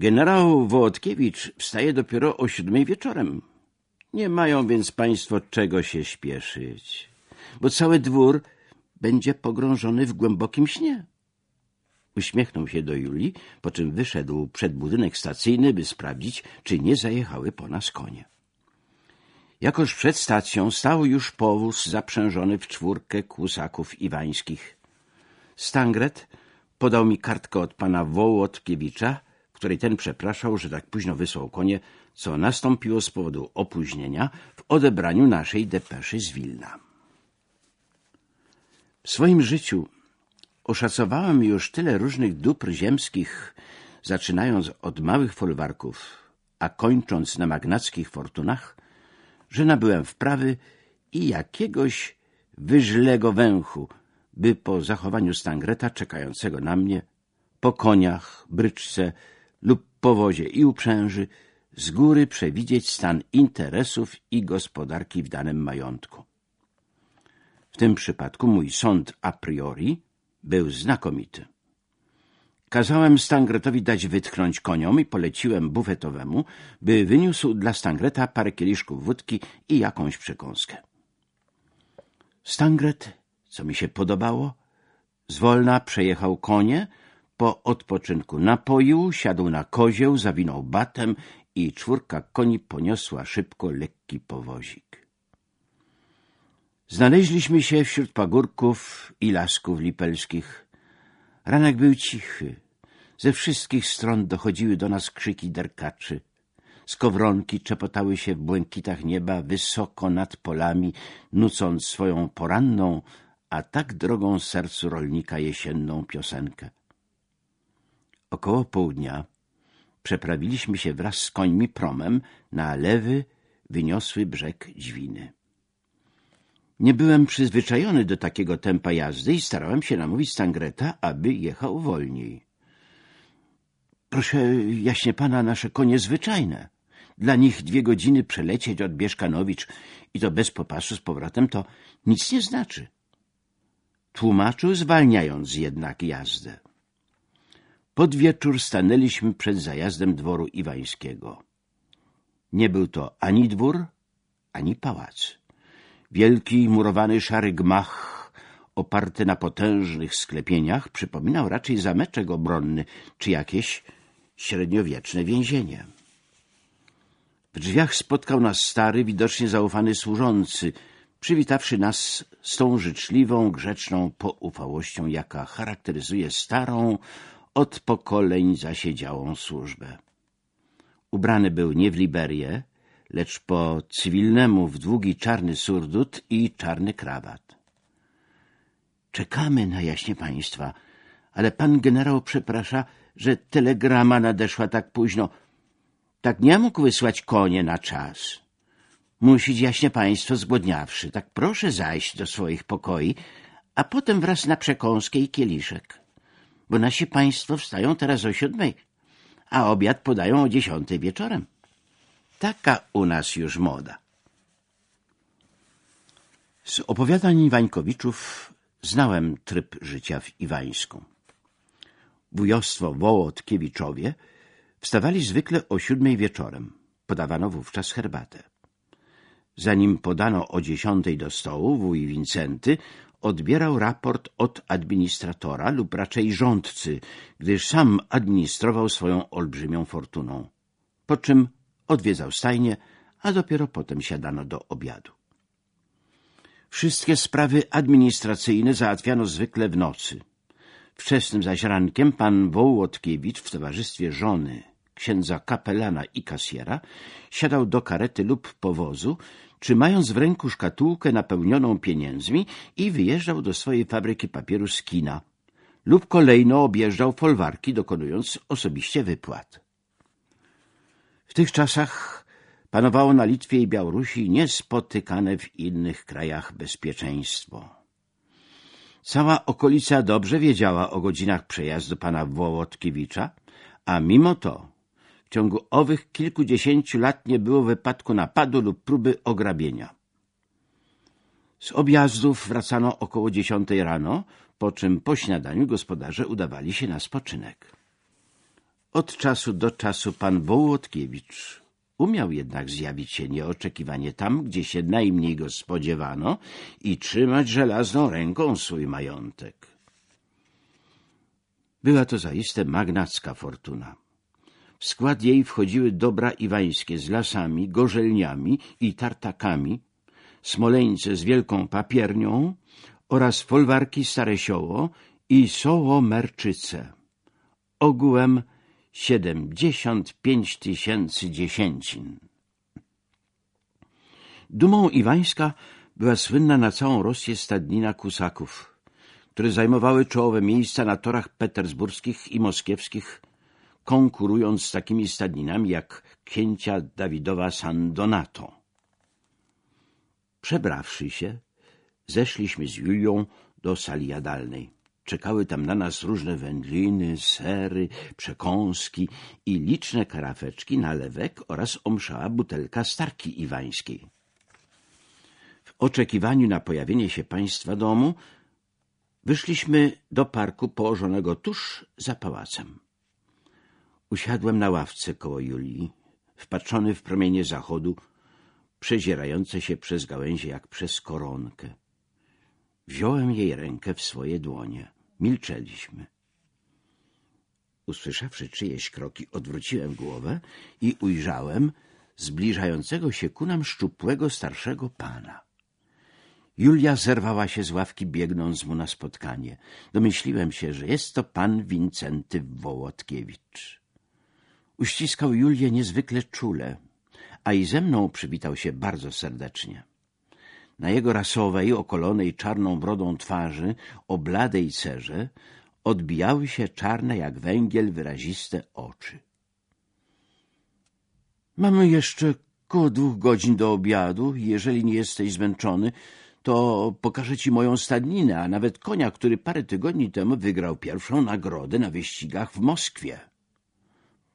Generał Wołodkiewicz wstaje dopiero o siódmej wieczorem. Nie mają więc państwo czego się śpieszyć, bo cały dwór będzie pogrążony w głębokim śnie. Uśmiechnął się do Julii, po czym wyszedł przed budynek stacyjny, by sprawdzić, czy nie zajechały po nas konie. Jakoż przed stacją stał już powóz zaprzężony w czwórkę kłusaków iwańskich. Stangret podał mi kartkę od pana Wołodkiewicza, której ten przepraszał, że tak późno wysłał konie, co nastąpiło z powodu opóźnienia w odebraniu naszej depeszy z Wilna. W swoim życiu oszacowałem już tyle różnych dóbr ziemskich, zaczynając od małych folwarków, a kończąc na magnackich fortunach, że nabyłem wprawy i jakiegoś wyżlego węchu, by po zachowaniu Stangreta czekającego na mnie, po koniach, bryczce lub powozie i uprzęży, z góry przewidzieć stan interesów i gospodarki w danym majątku. W tym przypadku mój sąd a priori był znakomity. Kazałem Stangretowi dać wytchnąć koniom i poleciłem bufetowemu, by wyniósł dla Stangreta parę kieliszków wódki i jakąś przekąskę. Stangret, co mi się podobało, zwolna przejechał konie, po odpoczynku napoił, siadł na kozieł, zawinął batem i czwórka koni poniosła szybko lekki powozik. Znaleźliśmy się wśród pagórków i lasków lipelskich. Ranek był cichy. Ze wszystkich stron dochodziły do nas krzyki derkaczy. Skowronki czepotały się w błękitach nieba wysoko nad polami, nucąc swoją poranną, a tak drogą sercu rolnika jesienną piosenkę. Około południa przeprawiliśmy się wraz z końmi promem na lewy, wyniosły brzeg Dźwiny. Nie byłem przyzwyczajony do takiego tempa jazdy i starałem się namówić Stangreta, aby jechał wolniej. Proszę, jaśnie pana, nasze konie zwyczajne. Dla nich dwie godziny przelecieć od Bieszkanowicz i to bez popasu z powrotem to nic nie znaczy. Tłumaczył, zwalniając jednak jazdę. Pod wieczór stanęliśmy przed zajazdem dworu Iwańskiego. Nie był to ani dwór, ani pałac. Wielki, murowany szary gmach, oparty na potężnych sklepieniach, przypominał raczej zameczek obronny czy jakieś średniowieczne więzienie. W drzwiach spotkał nas stary, widocznie zaufany służący, przywitawszy nas z tą życzliwą, grzeczną poufałością, jaka charakteryzuje starą, od pokoleń zasiedziałą służbę. Ubrany był nie w liberię, lecz po cywilnemu w długi czarny surdut i czarny krawat. Czekamy na jaśnie państwa, ale pan generał przeprasza, że telegrama nadeszła tak późno. Tak nie mógł wysłać konie na czas. Musić jaśnie państwo zgłodniawszy, tak proszę zajść do swoich pokoi, a potem wraz na przekąskę i kieliszek. Bo nasi państwo wstają teraz o siódmej, a obiad podają o dziesiątej wieczorem. Taka u nas już moda. Z opowiadań Wańkowiczów znałem tryb życia w Iwańsku. Wujostwo Wołodkiewiczowie wstawali zwykle o siódmej wieczorem. Podawano wówczas herbatę. Zanim podano o dziesiątej do stołu, wuj Wincenty odbierał raport od administratora lub raczej rządcy, gdyż sam administrował swoją olbrzymią fortuną. Po czym odwiedzał stajnie, a dopiero potem siadano do obiadu. Wszystkie sprawy administracyjne załatwiano zwykle w nocy. Wczesnym zaś rankiem pan Wołodkiewicz w towarzystwie żony, księdza kapelana i kasjera, siadał do karety lub powozu, trzymając w ręku szkatułkę napełnioną pieniędzmi i wyjeżdżał do swojej fabryki papieru z kina lub kolejno objeżdżał folwarki, dokonując osobiście wypłat. W tych czasach panowało na Litwie i Białorusi niespotykane w innych krajach bezpieczeństwo. Cała okolica dobrze wiedziała o godzinach przejazdu pana Wołodkiewicza, a mimo to w ciągu owych kilkudziesięciu lat nie było wypadku napadu lub próby ograbienia. Z objazdów wracano około dziesiątej rano, po czym po śniadaniu gospodarze udawali się na spoczynek. Od czasu do czasu pan Wołodkiewicz umiał jednak zjawić się nieoczekiwanie tam, gdzie się najmniej go spodziewano i trzymać żelazną ręką swój majątek. Była to zaiste magnacka fortuna. W skład jej wchodziły dobra iwańskie z lasami, gorzelniami i tartakami, smoleńce z wielką papiernią oraz folwarki Stare Sioło i Sołomerczyce. Ogółem siedemdziesiąt pięć tysięcy dziesięcin. Dumą Iwańska była słynna na całą Rosję stadnina kusaków, które zajmowały czołowe miejsca na torach petersburskich i moskiewskich, konkurując z takimi stadninami jak księcia Dawidowa San Donato. Przebrawszy się, zeszliśmy z Julią do sali jadalnej. Czekały tam na nas różne wędliny, sery, przekąski i liczne karafeczki, nalewek oraz omszała butelka starki iwańskiej. W oczekiwaniu na pojawienie się państwa domu wyszliśmy do parku położonego tuż za pałacem. Usiadłem na ławce koło Julii, wpatrzony w promienie zachodu, przezierające się przez gałęzie jak przez koronkę. Wziąłem jej rękę w swoje dłonie. Milczeliśmy. Usłyszawszy czyjeś kroki, odwróciłem głowę i ujrzałem zbliżającego się ku nam szczupłego starszego pana. Julia zerwała się z ławki, biegnąc mu na spotkanie. Domyśliłem się, że jest to pan Wincenty Wołodkiewicz. Uściskał Julię niezwykle czule, a i ze mną przywitał się bardzo serdecznie. Na jego rasowej, okolonej czarną brodą twarzy, o bladej cerze, odbijały się czarne jak węgiel wyraziste oczy. Mamy jeszcze koło dwóch godzin do obiadu. Jeżeli nie jesteś zmęczony, to pokażę ci moją stadninę, a nawet konia, który parę tygodni temu wygrał pierwszą nagrodę na wyścigach w Moskwie.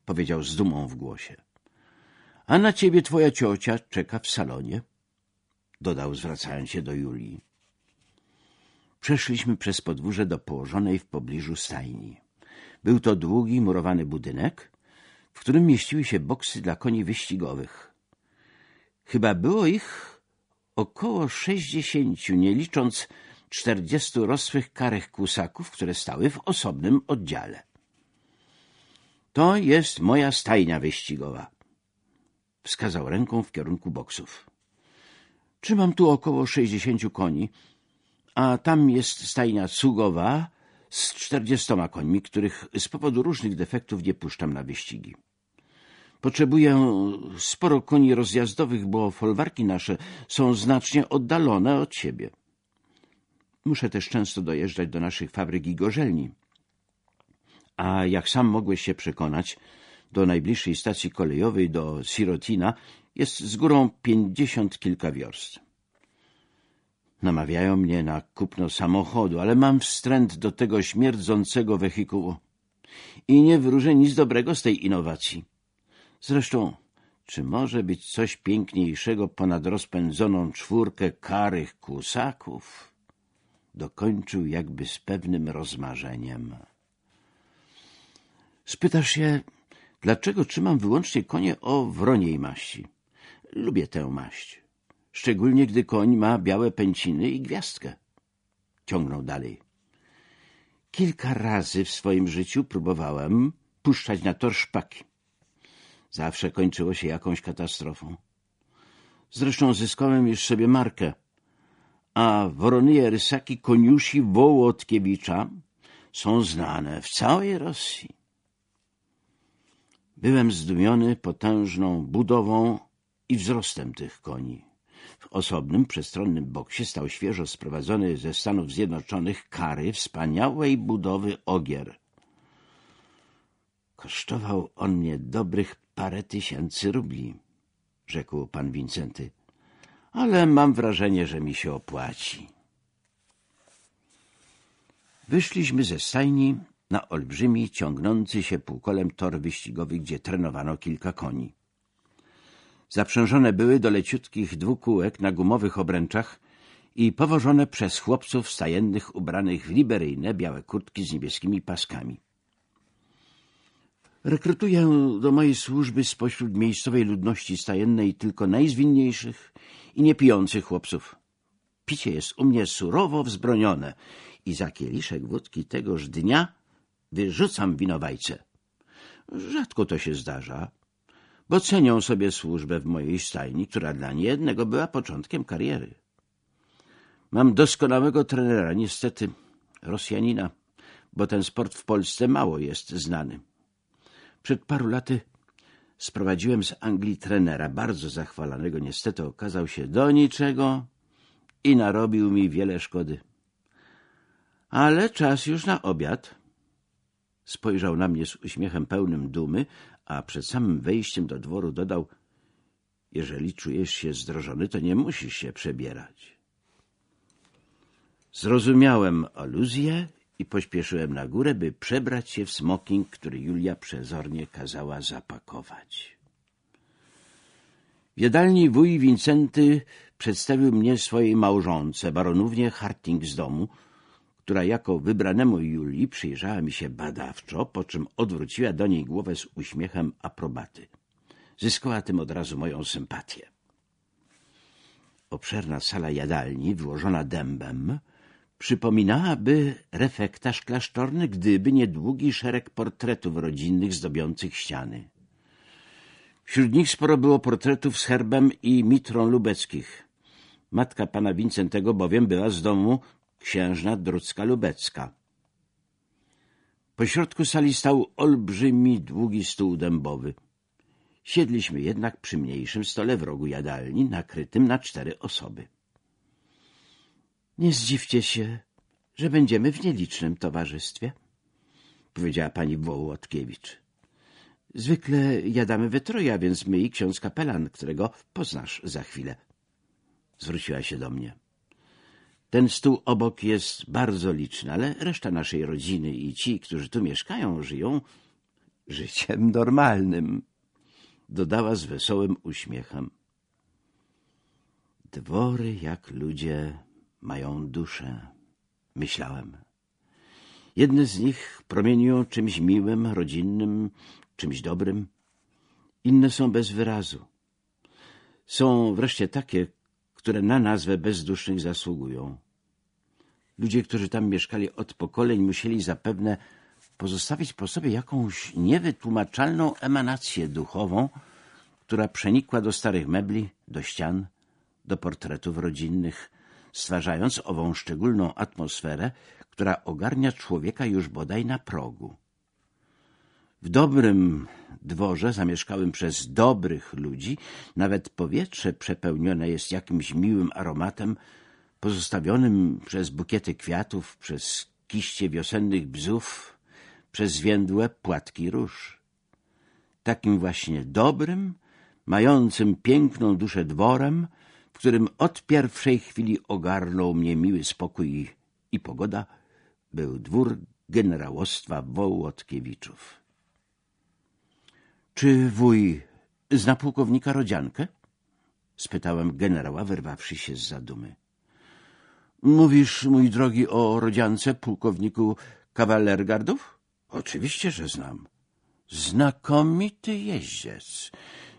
Powiedział z dumą w głosie. A na ciebie twoja ciocia czeka w salonie dodał zwracając się do Julii. Przeszliśmy przez podwórze do położonej w pobliżu stajni. Był to długi, murowany budynek, w którym mieściły się boksy dla koni wyścigowych. Chyba było ich około sześćdziesięciu, nie licząc czterdziestu rosłych karych kusaków, które stały w osobnym oddziale. To jest moja stajnia wyścigowa. Wskazał ręką w kierunku boksów. Trzymam tu około sześćdziesięciu koni, a tam jest stajnia cugowa z czterdziestoma końmi, których z powodu różnych defektów nie puszczam na wyścigi. Potrzebuję sporo koni rozjazdowych, bo folwarki nasze są znacznie oddalone od siebie. Muszę też często dojeżdżać do naszych fabryk i gorzelni. A jak sam mogłeś się przekonać, do najbliższej stacji kolejowej, do Sirotina, jest z górą pięćdziesiąt kilka wiorst. Namawiają mnie na kupno samochodu, ale mam wstręt do tego śmierdzącego wehikułu i nie wróżę nic dobrego z tej innowacji. Zresztą, czy może być coś piękniejszego ponad rozpędzoną czwórkę karych kusaków? Dokończył jakby z pewnym rozmarzeniem. Spytasz się, dlaczego trzymam wyłącznie konie o wroniej maści? Lubię tę maść. Szczególnie, gdy koń ma białe pęciny i gwiazdkę. Ciągnął dalej. Kilka razy w swoim życiu próbowałem puszczać na tor szpaki. Zawsze kończyło się jakąś katastrofą. Zresztą zyskałem już sobie markę, a Woronie rysaki koniusi Wołodkiewicza są znane w całej Rosji. Byłem zdumiony potężną budową i wzrostem tych koni. W osobnym, przestronnym boksie stał świeżo sprowadzony ze Stanów Zjednoczonych kary wspaniałej budowy ogier. Kosztował on mnie dobrych parę tysięcy rubli, rzekł pan Wincenty, ale mam wrażenie, że mi się opłaci. Wyszliśmy ze stajni na olbrzymi, ciągnący się półkolem tor wyścigowy, gdzie trenowano kilka koni. Zaprzężone były do leciutkich dwukółek na gumowych obręczach i powożone przez chłopców stajennych ubranych w liberyjne białe kurtki z niebieskimi paskami. Rekrutuję do mojej służby spośród miejscowej ludności stajennej tylko najzwinniejszych i niepijących chłopców. Picie jest u mnie surowo wzbronione i za kieliszek wódki tegoż dnia wyrzucam winowajcę. Rzadko to się zdarza, bo cenią sobie służbę w mojej stajni, która dla niejednego była początkiem kariery. Mam doskonałego trenera, niestety Rosjanina, bo ten sport w Polsce mało jest znany. Przed paru laty sprowadziłem z Anglii trenera, bardzo zachwalanego, niestety okazał się do niczego i narobił mi wiele szkody. Ale czas już na obiad. Spojrzał na mnie z uśmiechem pełnym dumy, a przed samym wejściem do dworu dodał — Jeżeli czujesz się zdrożony, to nie musisz się przebierać. Zrozumiałem aluzję i pośpieszyłem na górę, by przebrać się w smoking, który Julia przezornie kazała zapakować. W jadalni wuj Wincenty przedstawił mnie swojej małżonce, baronównie Harting z domu, która jako wybranemu Julii przyjrzała mi się badawczo, po czym odwróciła do niej głowę z uśmiechem aprobaty. Zyskała tym od razu moją sympatię. Obszerna sala jadalni, wyłożona dębem, przypominałaby refektarz klasztorny, gdyby nie długi szereg portretów rodzinnych zdobiących ściany. Wśród nich sporo było portretów z herbem i mitrą lubeckich. Matka pana Wincentego bowiem była z domu księżna Drucka-Lubecka. Po środku sali stał olbrzymi, długi stół dębowy. Siedliśmy jednak przy mniejszym stole w rogu jadalni, nakrytym na cztery osoby. Nie zdziwcie się, że będziemy w nielicznym towarzystwie, powiedziała pani Wołotkiewicz. Zwykle jadamy we troje, a więc my i ksiądz kapelan, którego poznasz za chwilę. Zwróciła się do mnie. Ten stół obok jest bardzo liczny, ale reszta naszej rodziny i ci, którzy tu mieszkają, żyją życiem normalnym, dodała z wesołym uśmiechem. Dwory jak ludzie mają duszę, myślałem. Jedne z nich promieniują czymś miłym, rodzinnym, czymś dobrym, inne są bez wyrazu. Są wreszcie takie, które na nazwę bezdusznych zasługują. Ludzie, którzy tam mieszkali od pokoleń, musieli zapewne pozostawić po sobie jakąś niewytłumaczalną emanację duchową, która przenikła do starych mebli, do ścian, do portretów rodzinnych, stwarzając ową szczególną atmosferę, która ogarnia człowieka już bodaj na progu. W dobrym dworze, zamieszkałym przez dobrych ludzi, nawet powietrze przepełnione jest jakimś miłym aromatem, pozostawionym przez bukiety kwiatów, przez kiście wiosennych bzów, przez zwiędłe płatki róż. Takim właśnie dobrym, mającym piękną duszę dworem, w którym od pierwszej chwili ogarnął mnie miły spokój i pogoda, był dwór generałostwa Wołotkiewiczów. — Czy wuj zna pułkownika Rodziankę? — spytałem generała, wyrwawszy się z zadumy. — Mówisz, mój drogi, o Rodziance, pułkowniku kawalergardów? — Oczywiście, że znam. — Znakomity jeździec.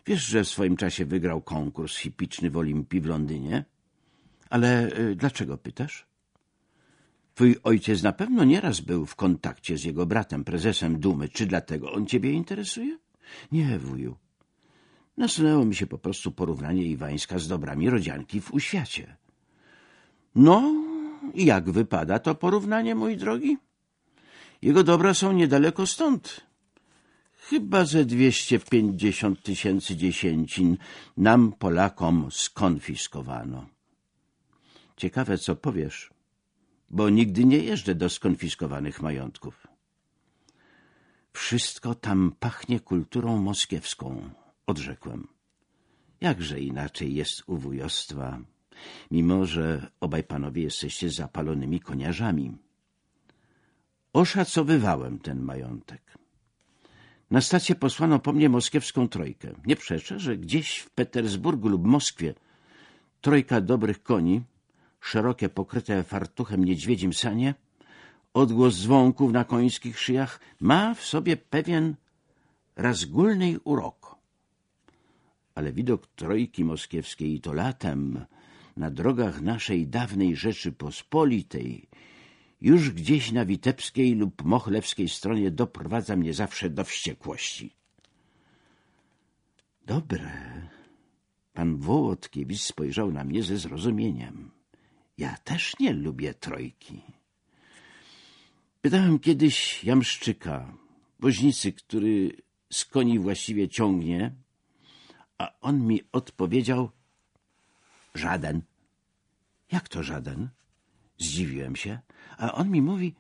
Wiesz, że w swoim czasie wygrał konkurs hipiczny w Olimpii w Londynie? Ale y, dlaczego pytasz? Twój ojciec na pewno nieraz był w kontakcie z jego bratem, prezesem Dumy. Czy dlatego on ciebie interesuje? Nie, wuju. Nasunęło mi się po prostu porównanie Iwańska z dobrami rodzianki w uświacie. No, jak wypada to porównanie, mój drogi? Jego dobra są niedaleko stąd. Chyba ze dwieście pięćdziesiąt tysięcy dziesięcin nam, Polakom, skonfiskowano. Ciekawe, co powiesz, bo nigdy nie jeżdżę do skonfiskowanych majątków. Wszystko tam pachnie kulturą moskiewską, odrzekłem. Jakże inaczej jest u wujostwa, mimo że obaj panowie jesteście zapalonymi koniarzami. Oszacowywałem ten majątek. Na stację posłano po mnie moskiewską trojkę. Nie przeczę, że gdzieś w Petersburgu lub Moskwie trojka dobrych koni, szerokie pokryte fartuchem niedźwiedzim sanie, odgłos dzwonków na końskich szyjach ma w sobie pewien razgólny urok. Ale widok trojki moskiewskiej to latem na drogach naszej dawnej Rzeczypospolitej już gdzieś na witebskiej lub mochlewskiej stronie doprowadza mnie zawsze do wściekłości. Dobre. Pan Wołodkiewicz spojrzał na mnie ze zrozumieniem. Ja też nie lubię trojki. Pytałem kiedyś Jamszczyka, woźnicy, który z koni właściwie ciągnie, a on mi odpowiedział żaden. Jak to żaden? Zdziwiłem się, a on mi mówi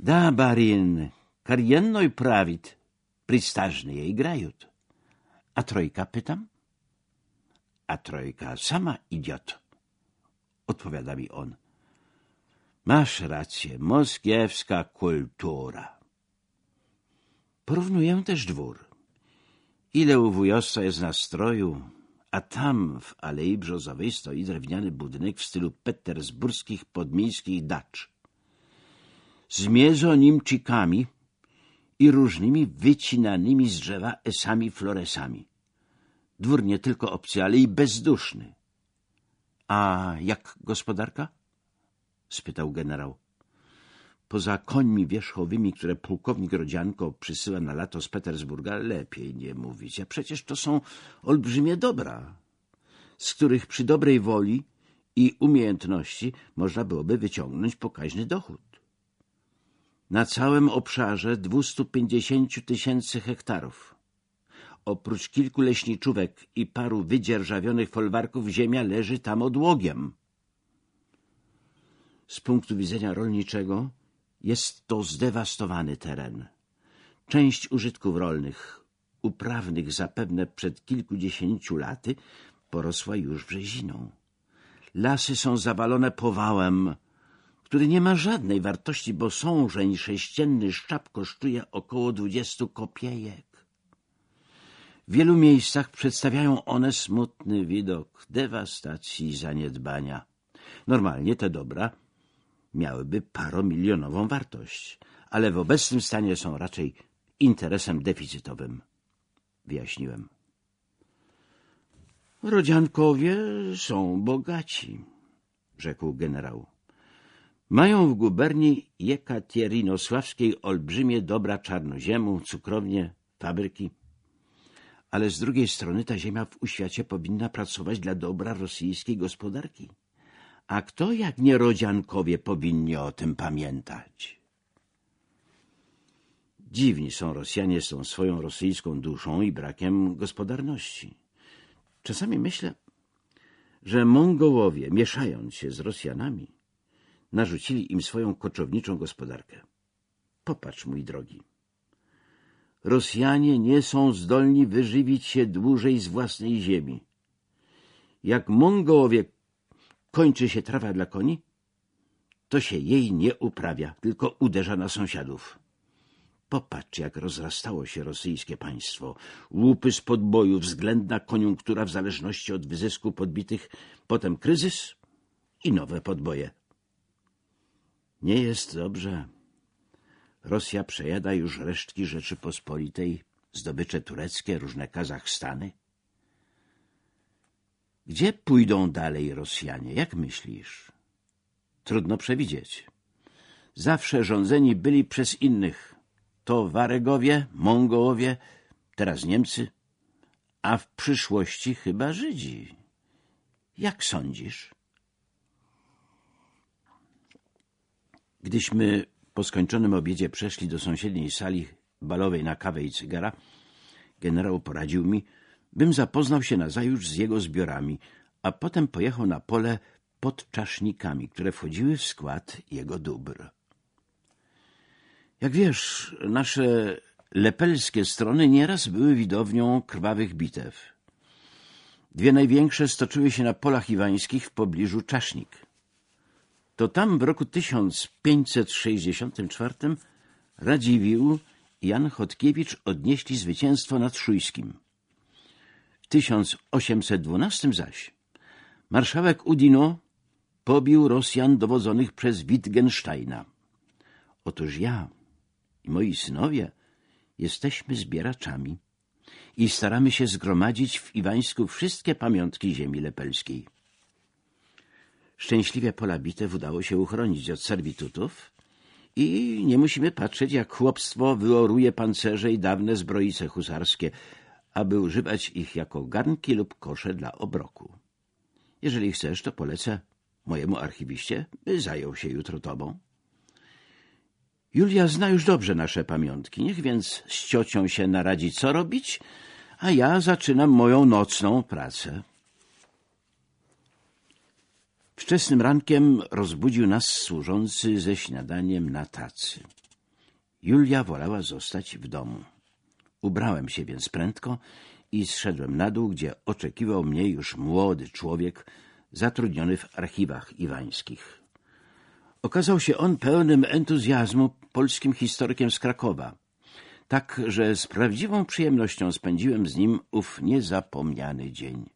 da, barin, karjennoj prawit, pristażny jej grajut. A trojka, pytam? A trojka sama idiot, odpowiada mi on. Masz rację, moskiewska kultura. Porównuję też dwór. Ile u wujostwa jest nastroju, a tam w Alei Brzozowej stoi drewniany budynek w stylu petersburskich podmiejskich dacz. Z miezonimczykami i różnymi wycinanymi z drzewa esami floresami. Dwór nie tylko obcy, ale i bezduszny. A jak gospodarka? Spytał generał. Poza końmi wierzchowymi, które pułkownik Rodzianko przysyła na lato z Petersburga, lepiej nie mówić. A przecież to są olbrzymie dobra, z których przy dobrej woli i umiejętności można byłoby wyciągnąć pokaźny dochód. Na całym obszarze 250 tysięcy hektarów. Oprócz kilku leśniczówek i paru wydzierżawionych folwarków ziemia leży tam odłogiem. Z punktu widzenia rolniczego jest to zdewastowany teren. Część użytków rolnych, uprawnych zapewne przed kilkudziesięciu laty, porosła już wrzeziną. Lasy są zawalone powałem, który nie ma żadnej wartości, bo sążeń sześcienny szczap kosztuje około dwudziestu kopiejek. W wielu miejscach przedstawiają one smutny widok dewastacji i zaniedbania. Normalnie te dobra miałyby paromilionową wartość, ale w obecnym stanie są raczej interesem deficytowym, wyjaśniłem. Rodziankowie są bogaci, rzekł generał. Mają w guberni Jekaterinosławskiej olbrzymie dobra czarnoziemu, cukrownie, fabryki. Ale z drugiej strony ta ziemia w uświacie powinna pracować dla dobra rosyjskiej gospodarki. A kto jak nie rodziankowie powinni o tym pamiętać? Dziwni są Rosjanie z tą swoją rosyjską duszą i brakiem gospodarności. Czasami myślę, że Mongołowie, mieszając się z Rosjanami, narzucili im swoją koczowniczą gospodarkę. Popatrz, mój drogi. Rosjanie nie są zdolni wyżywić się dłużej z własnej ziemi. Jak Mongołowie kończy się trawa dla koni, to się jej nie uprawia, tylko uderza na sąsiadów. Popatrz, jak rozrastało się rosyjskie państwo. Łupy z podboju, względna koniunktura w zależności od wyzysku podbitych, potem kryzys i nowe podboje. Nie jest dobrze. Rosja przejada już resztki Rzeczypospolitej, zdobycze tureckie, różne Kazachstany. Gdzie pójdą dalej Rosjanie, jak myślisz? Trudno przewidzieć. Zawsze rządzeni byli przez innych. To Waregowie, Mongołowie, teraz Niemcy, a w przyszłości chyba Żydzi. Jak sądzisz? Gdyśmy po skończonym obiedzie przeszli do sąsiedniej sali, balowej na kawę i cygara, generał poradził mi, bym zapoznał się nazajutrz z jego zbiorami, a potem pojechał na pole pod czasznikami, które wchodziły w skład jego dóbr. Jak wiesz, nasze lepelskie strony nieraz były widownią krwawych bitew. Dwie największe stoczyły się na polach iwańskich w pobliżu Czasznik. To tam w roku 1564 Radziwiłł i Jan Chodkiewicz odnieśli zwycięstwo nad Szujskim. W 1812 zaś marszałek Udino pobił Rosjan dowodzonych przez Wittgensteina. Otóż ja i moi synowie jesteśmy zbieraczami i staramy się zgromadzić w Iwańsku wszystkie pamiątki ziemi lepelskiej. Szczęśliwie pola bitew udało się uchronić od serwitutów i nie musimy patrzeć, jak chłopstwo wyoruje pancerze i dawne zbroice husarskie, aby używać ich jako garnki lub kosze dla obroku. Jeżeli chcesz, to polecę mojemu archiwiście, by zajął się jutro tobą. Julia zna już dobrze nasze pamiątki, niech więc z ciocią się naradzi, co robić, a ja zaczynam moją nocną pracę. Wczesnym rankiem rozbudził nas służący ze śniadaniem na tacy. Julia wolała zostać w domu. Ubrałem się więc prędko i zszedłem na dół, gdzie oczekiwał mnie już młody człowiek zatrudniony w archiwach iwańskich. Okazał się on pełnym entuzjazmu polskim historykiem z Krakowa, tak że z prawdziwą przyjemnością spędziłem z nim ów niezapomniany dzień.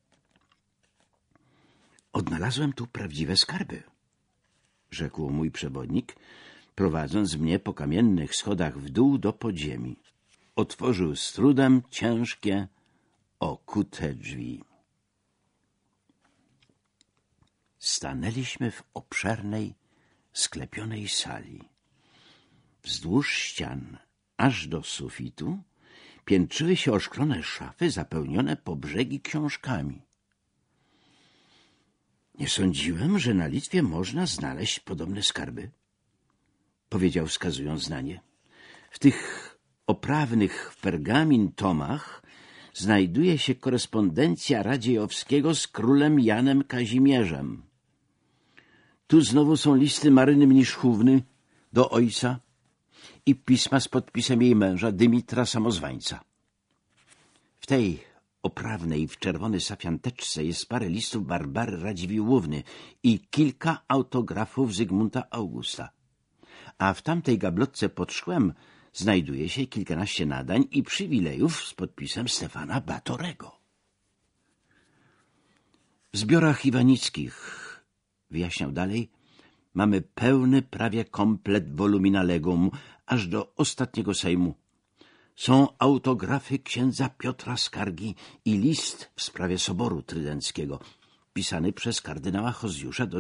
Odnalazłem tu prawdziwe skarby, rzekł mój przewodnik, prowadząc mnie po kamiennych schodach w dół do podziemi. Otworzył z trudem ciężkie, okute drzwi. Stanęliśmy w obszernej, sklepionej sali. Wzdłuż ścian, aż do sufitu, piętrzyły się oszklone szafy zapełnione po brzegi książkami. Nie sądziłem, że na Litwie można znaleźć podobne skarby, powiedział wskazując na nie. W tych oprawnych w pergamin tomach znajduje się korespondencja Radziejowskiego z królem Janem Kazimierzem. Tu znowu są listy Maryny Mniszchówny do ojca i pisma z podpisem jej męża Dymitra Samozwańca. W tej oprawnej w czerwony safianteczce jest parę listów Barbary Radziwiłłówny i kilka autografów Zygmunta Augusta. A w tamtej gablotce pod szkłem znajduje się kilkanaście nadań i przywilejów z podpisem Stefana Batorego. W zbiorach iwanickich wyjaśniał dalej, mamy pełny prawie komplet volumina legum, aż do ostatniego sejmu. Są autografy księdza Piotra Skargi i list w sprawie Soboru Trydenckiego, pisany przez kardynała Hozjusza do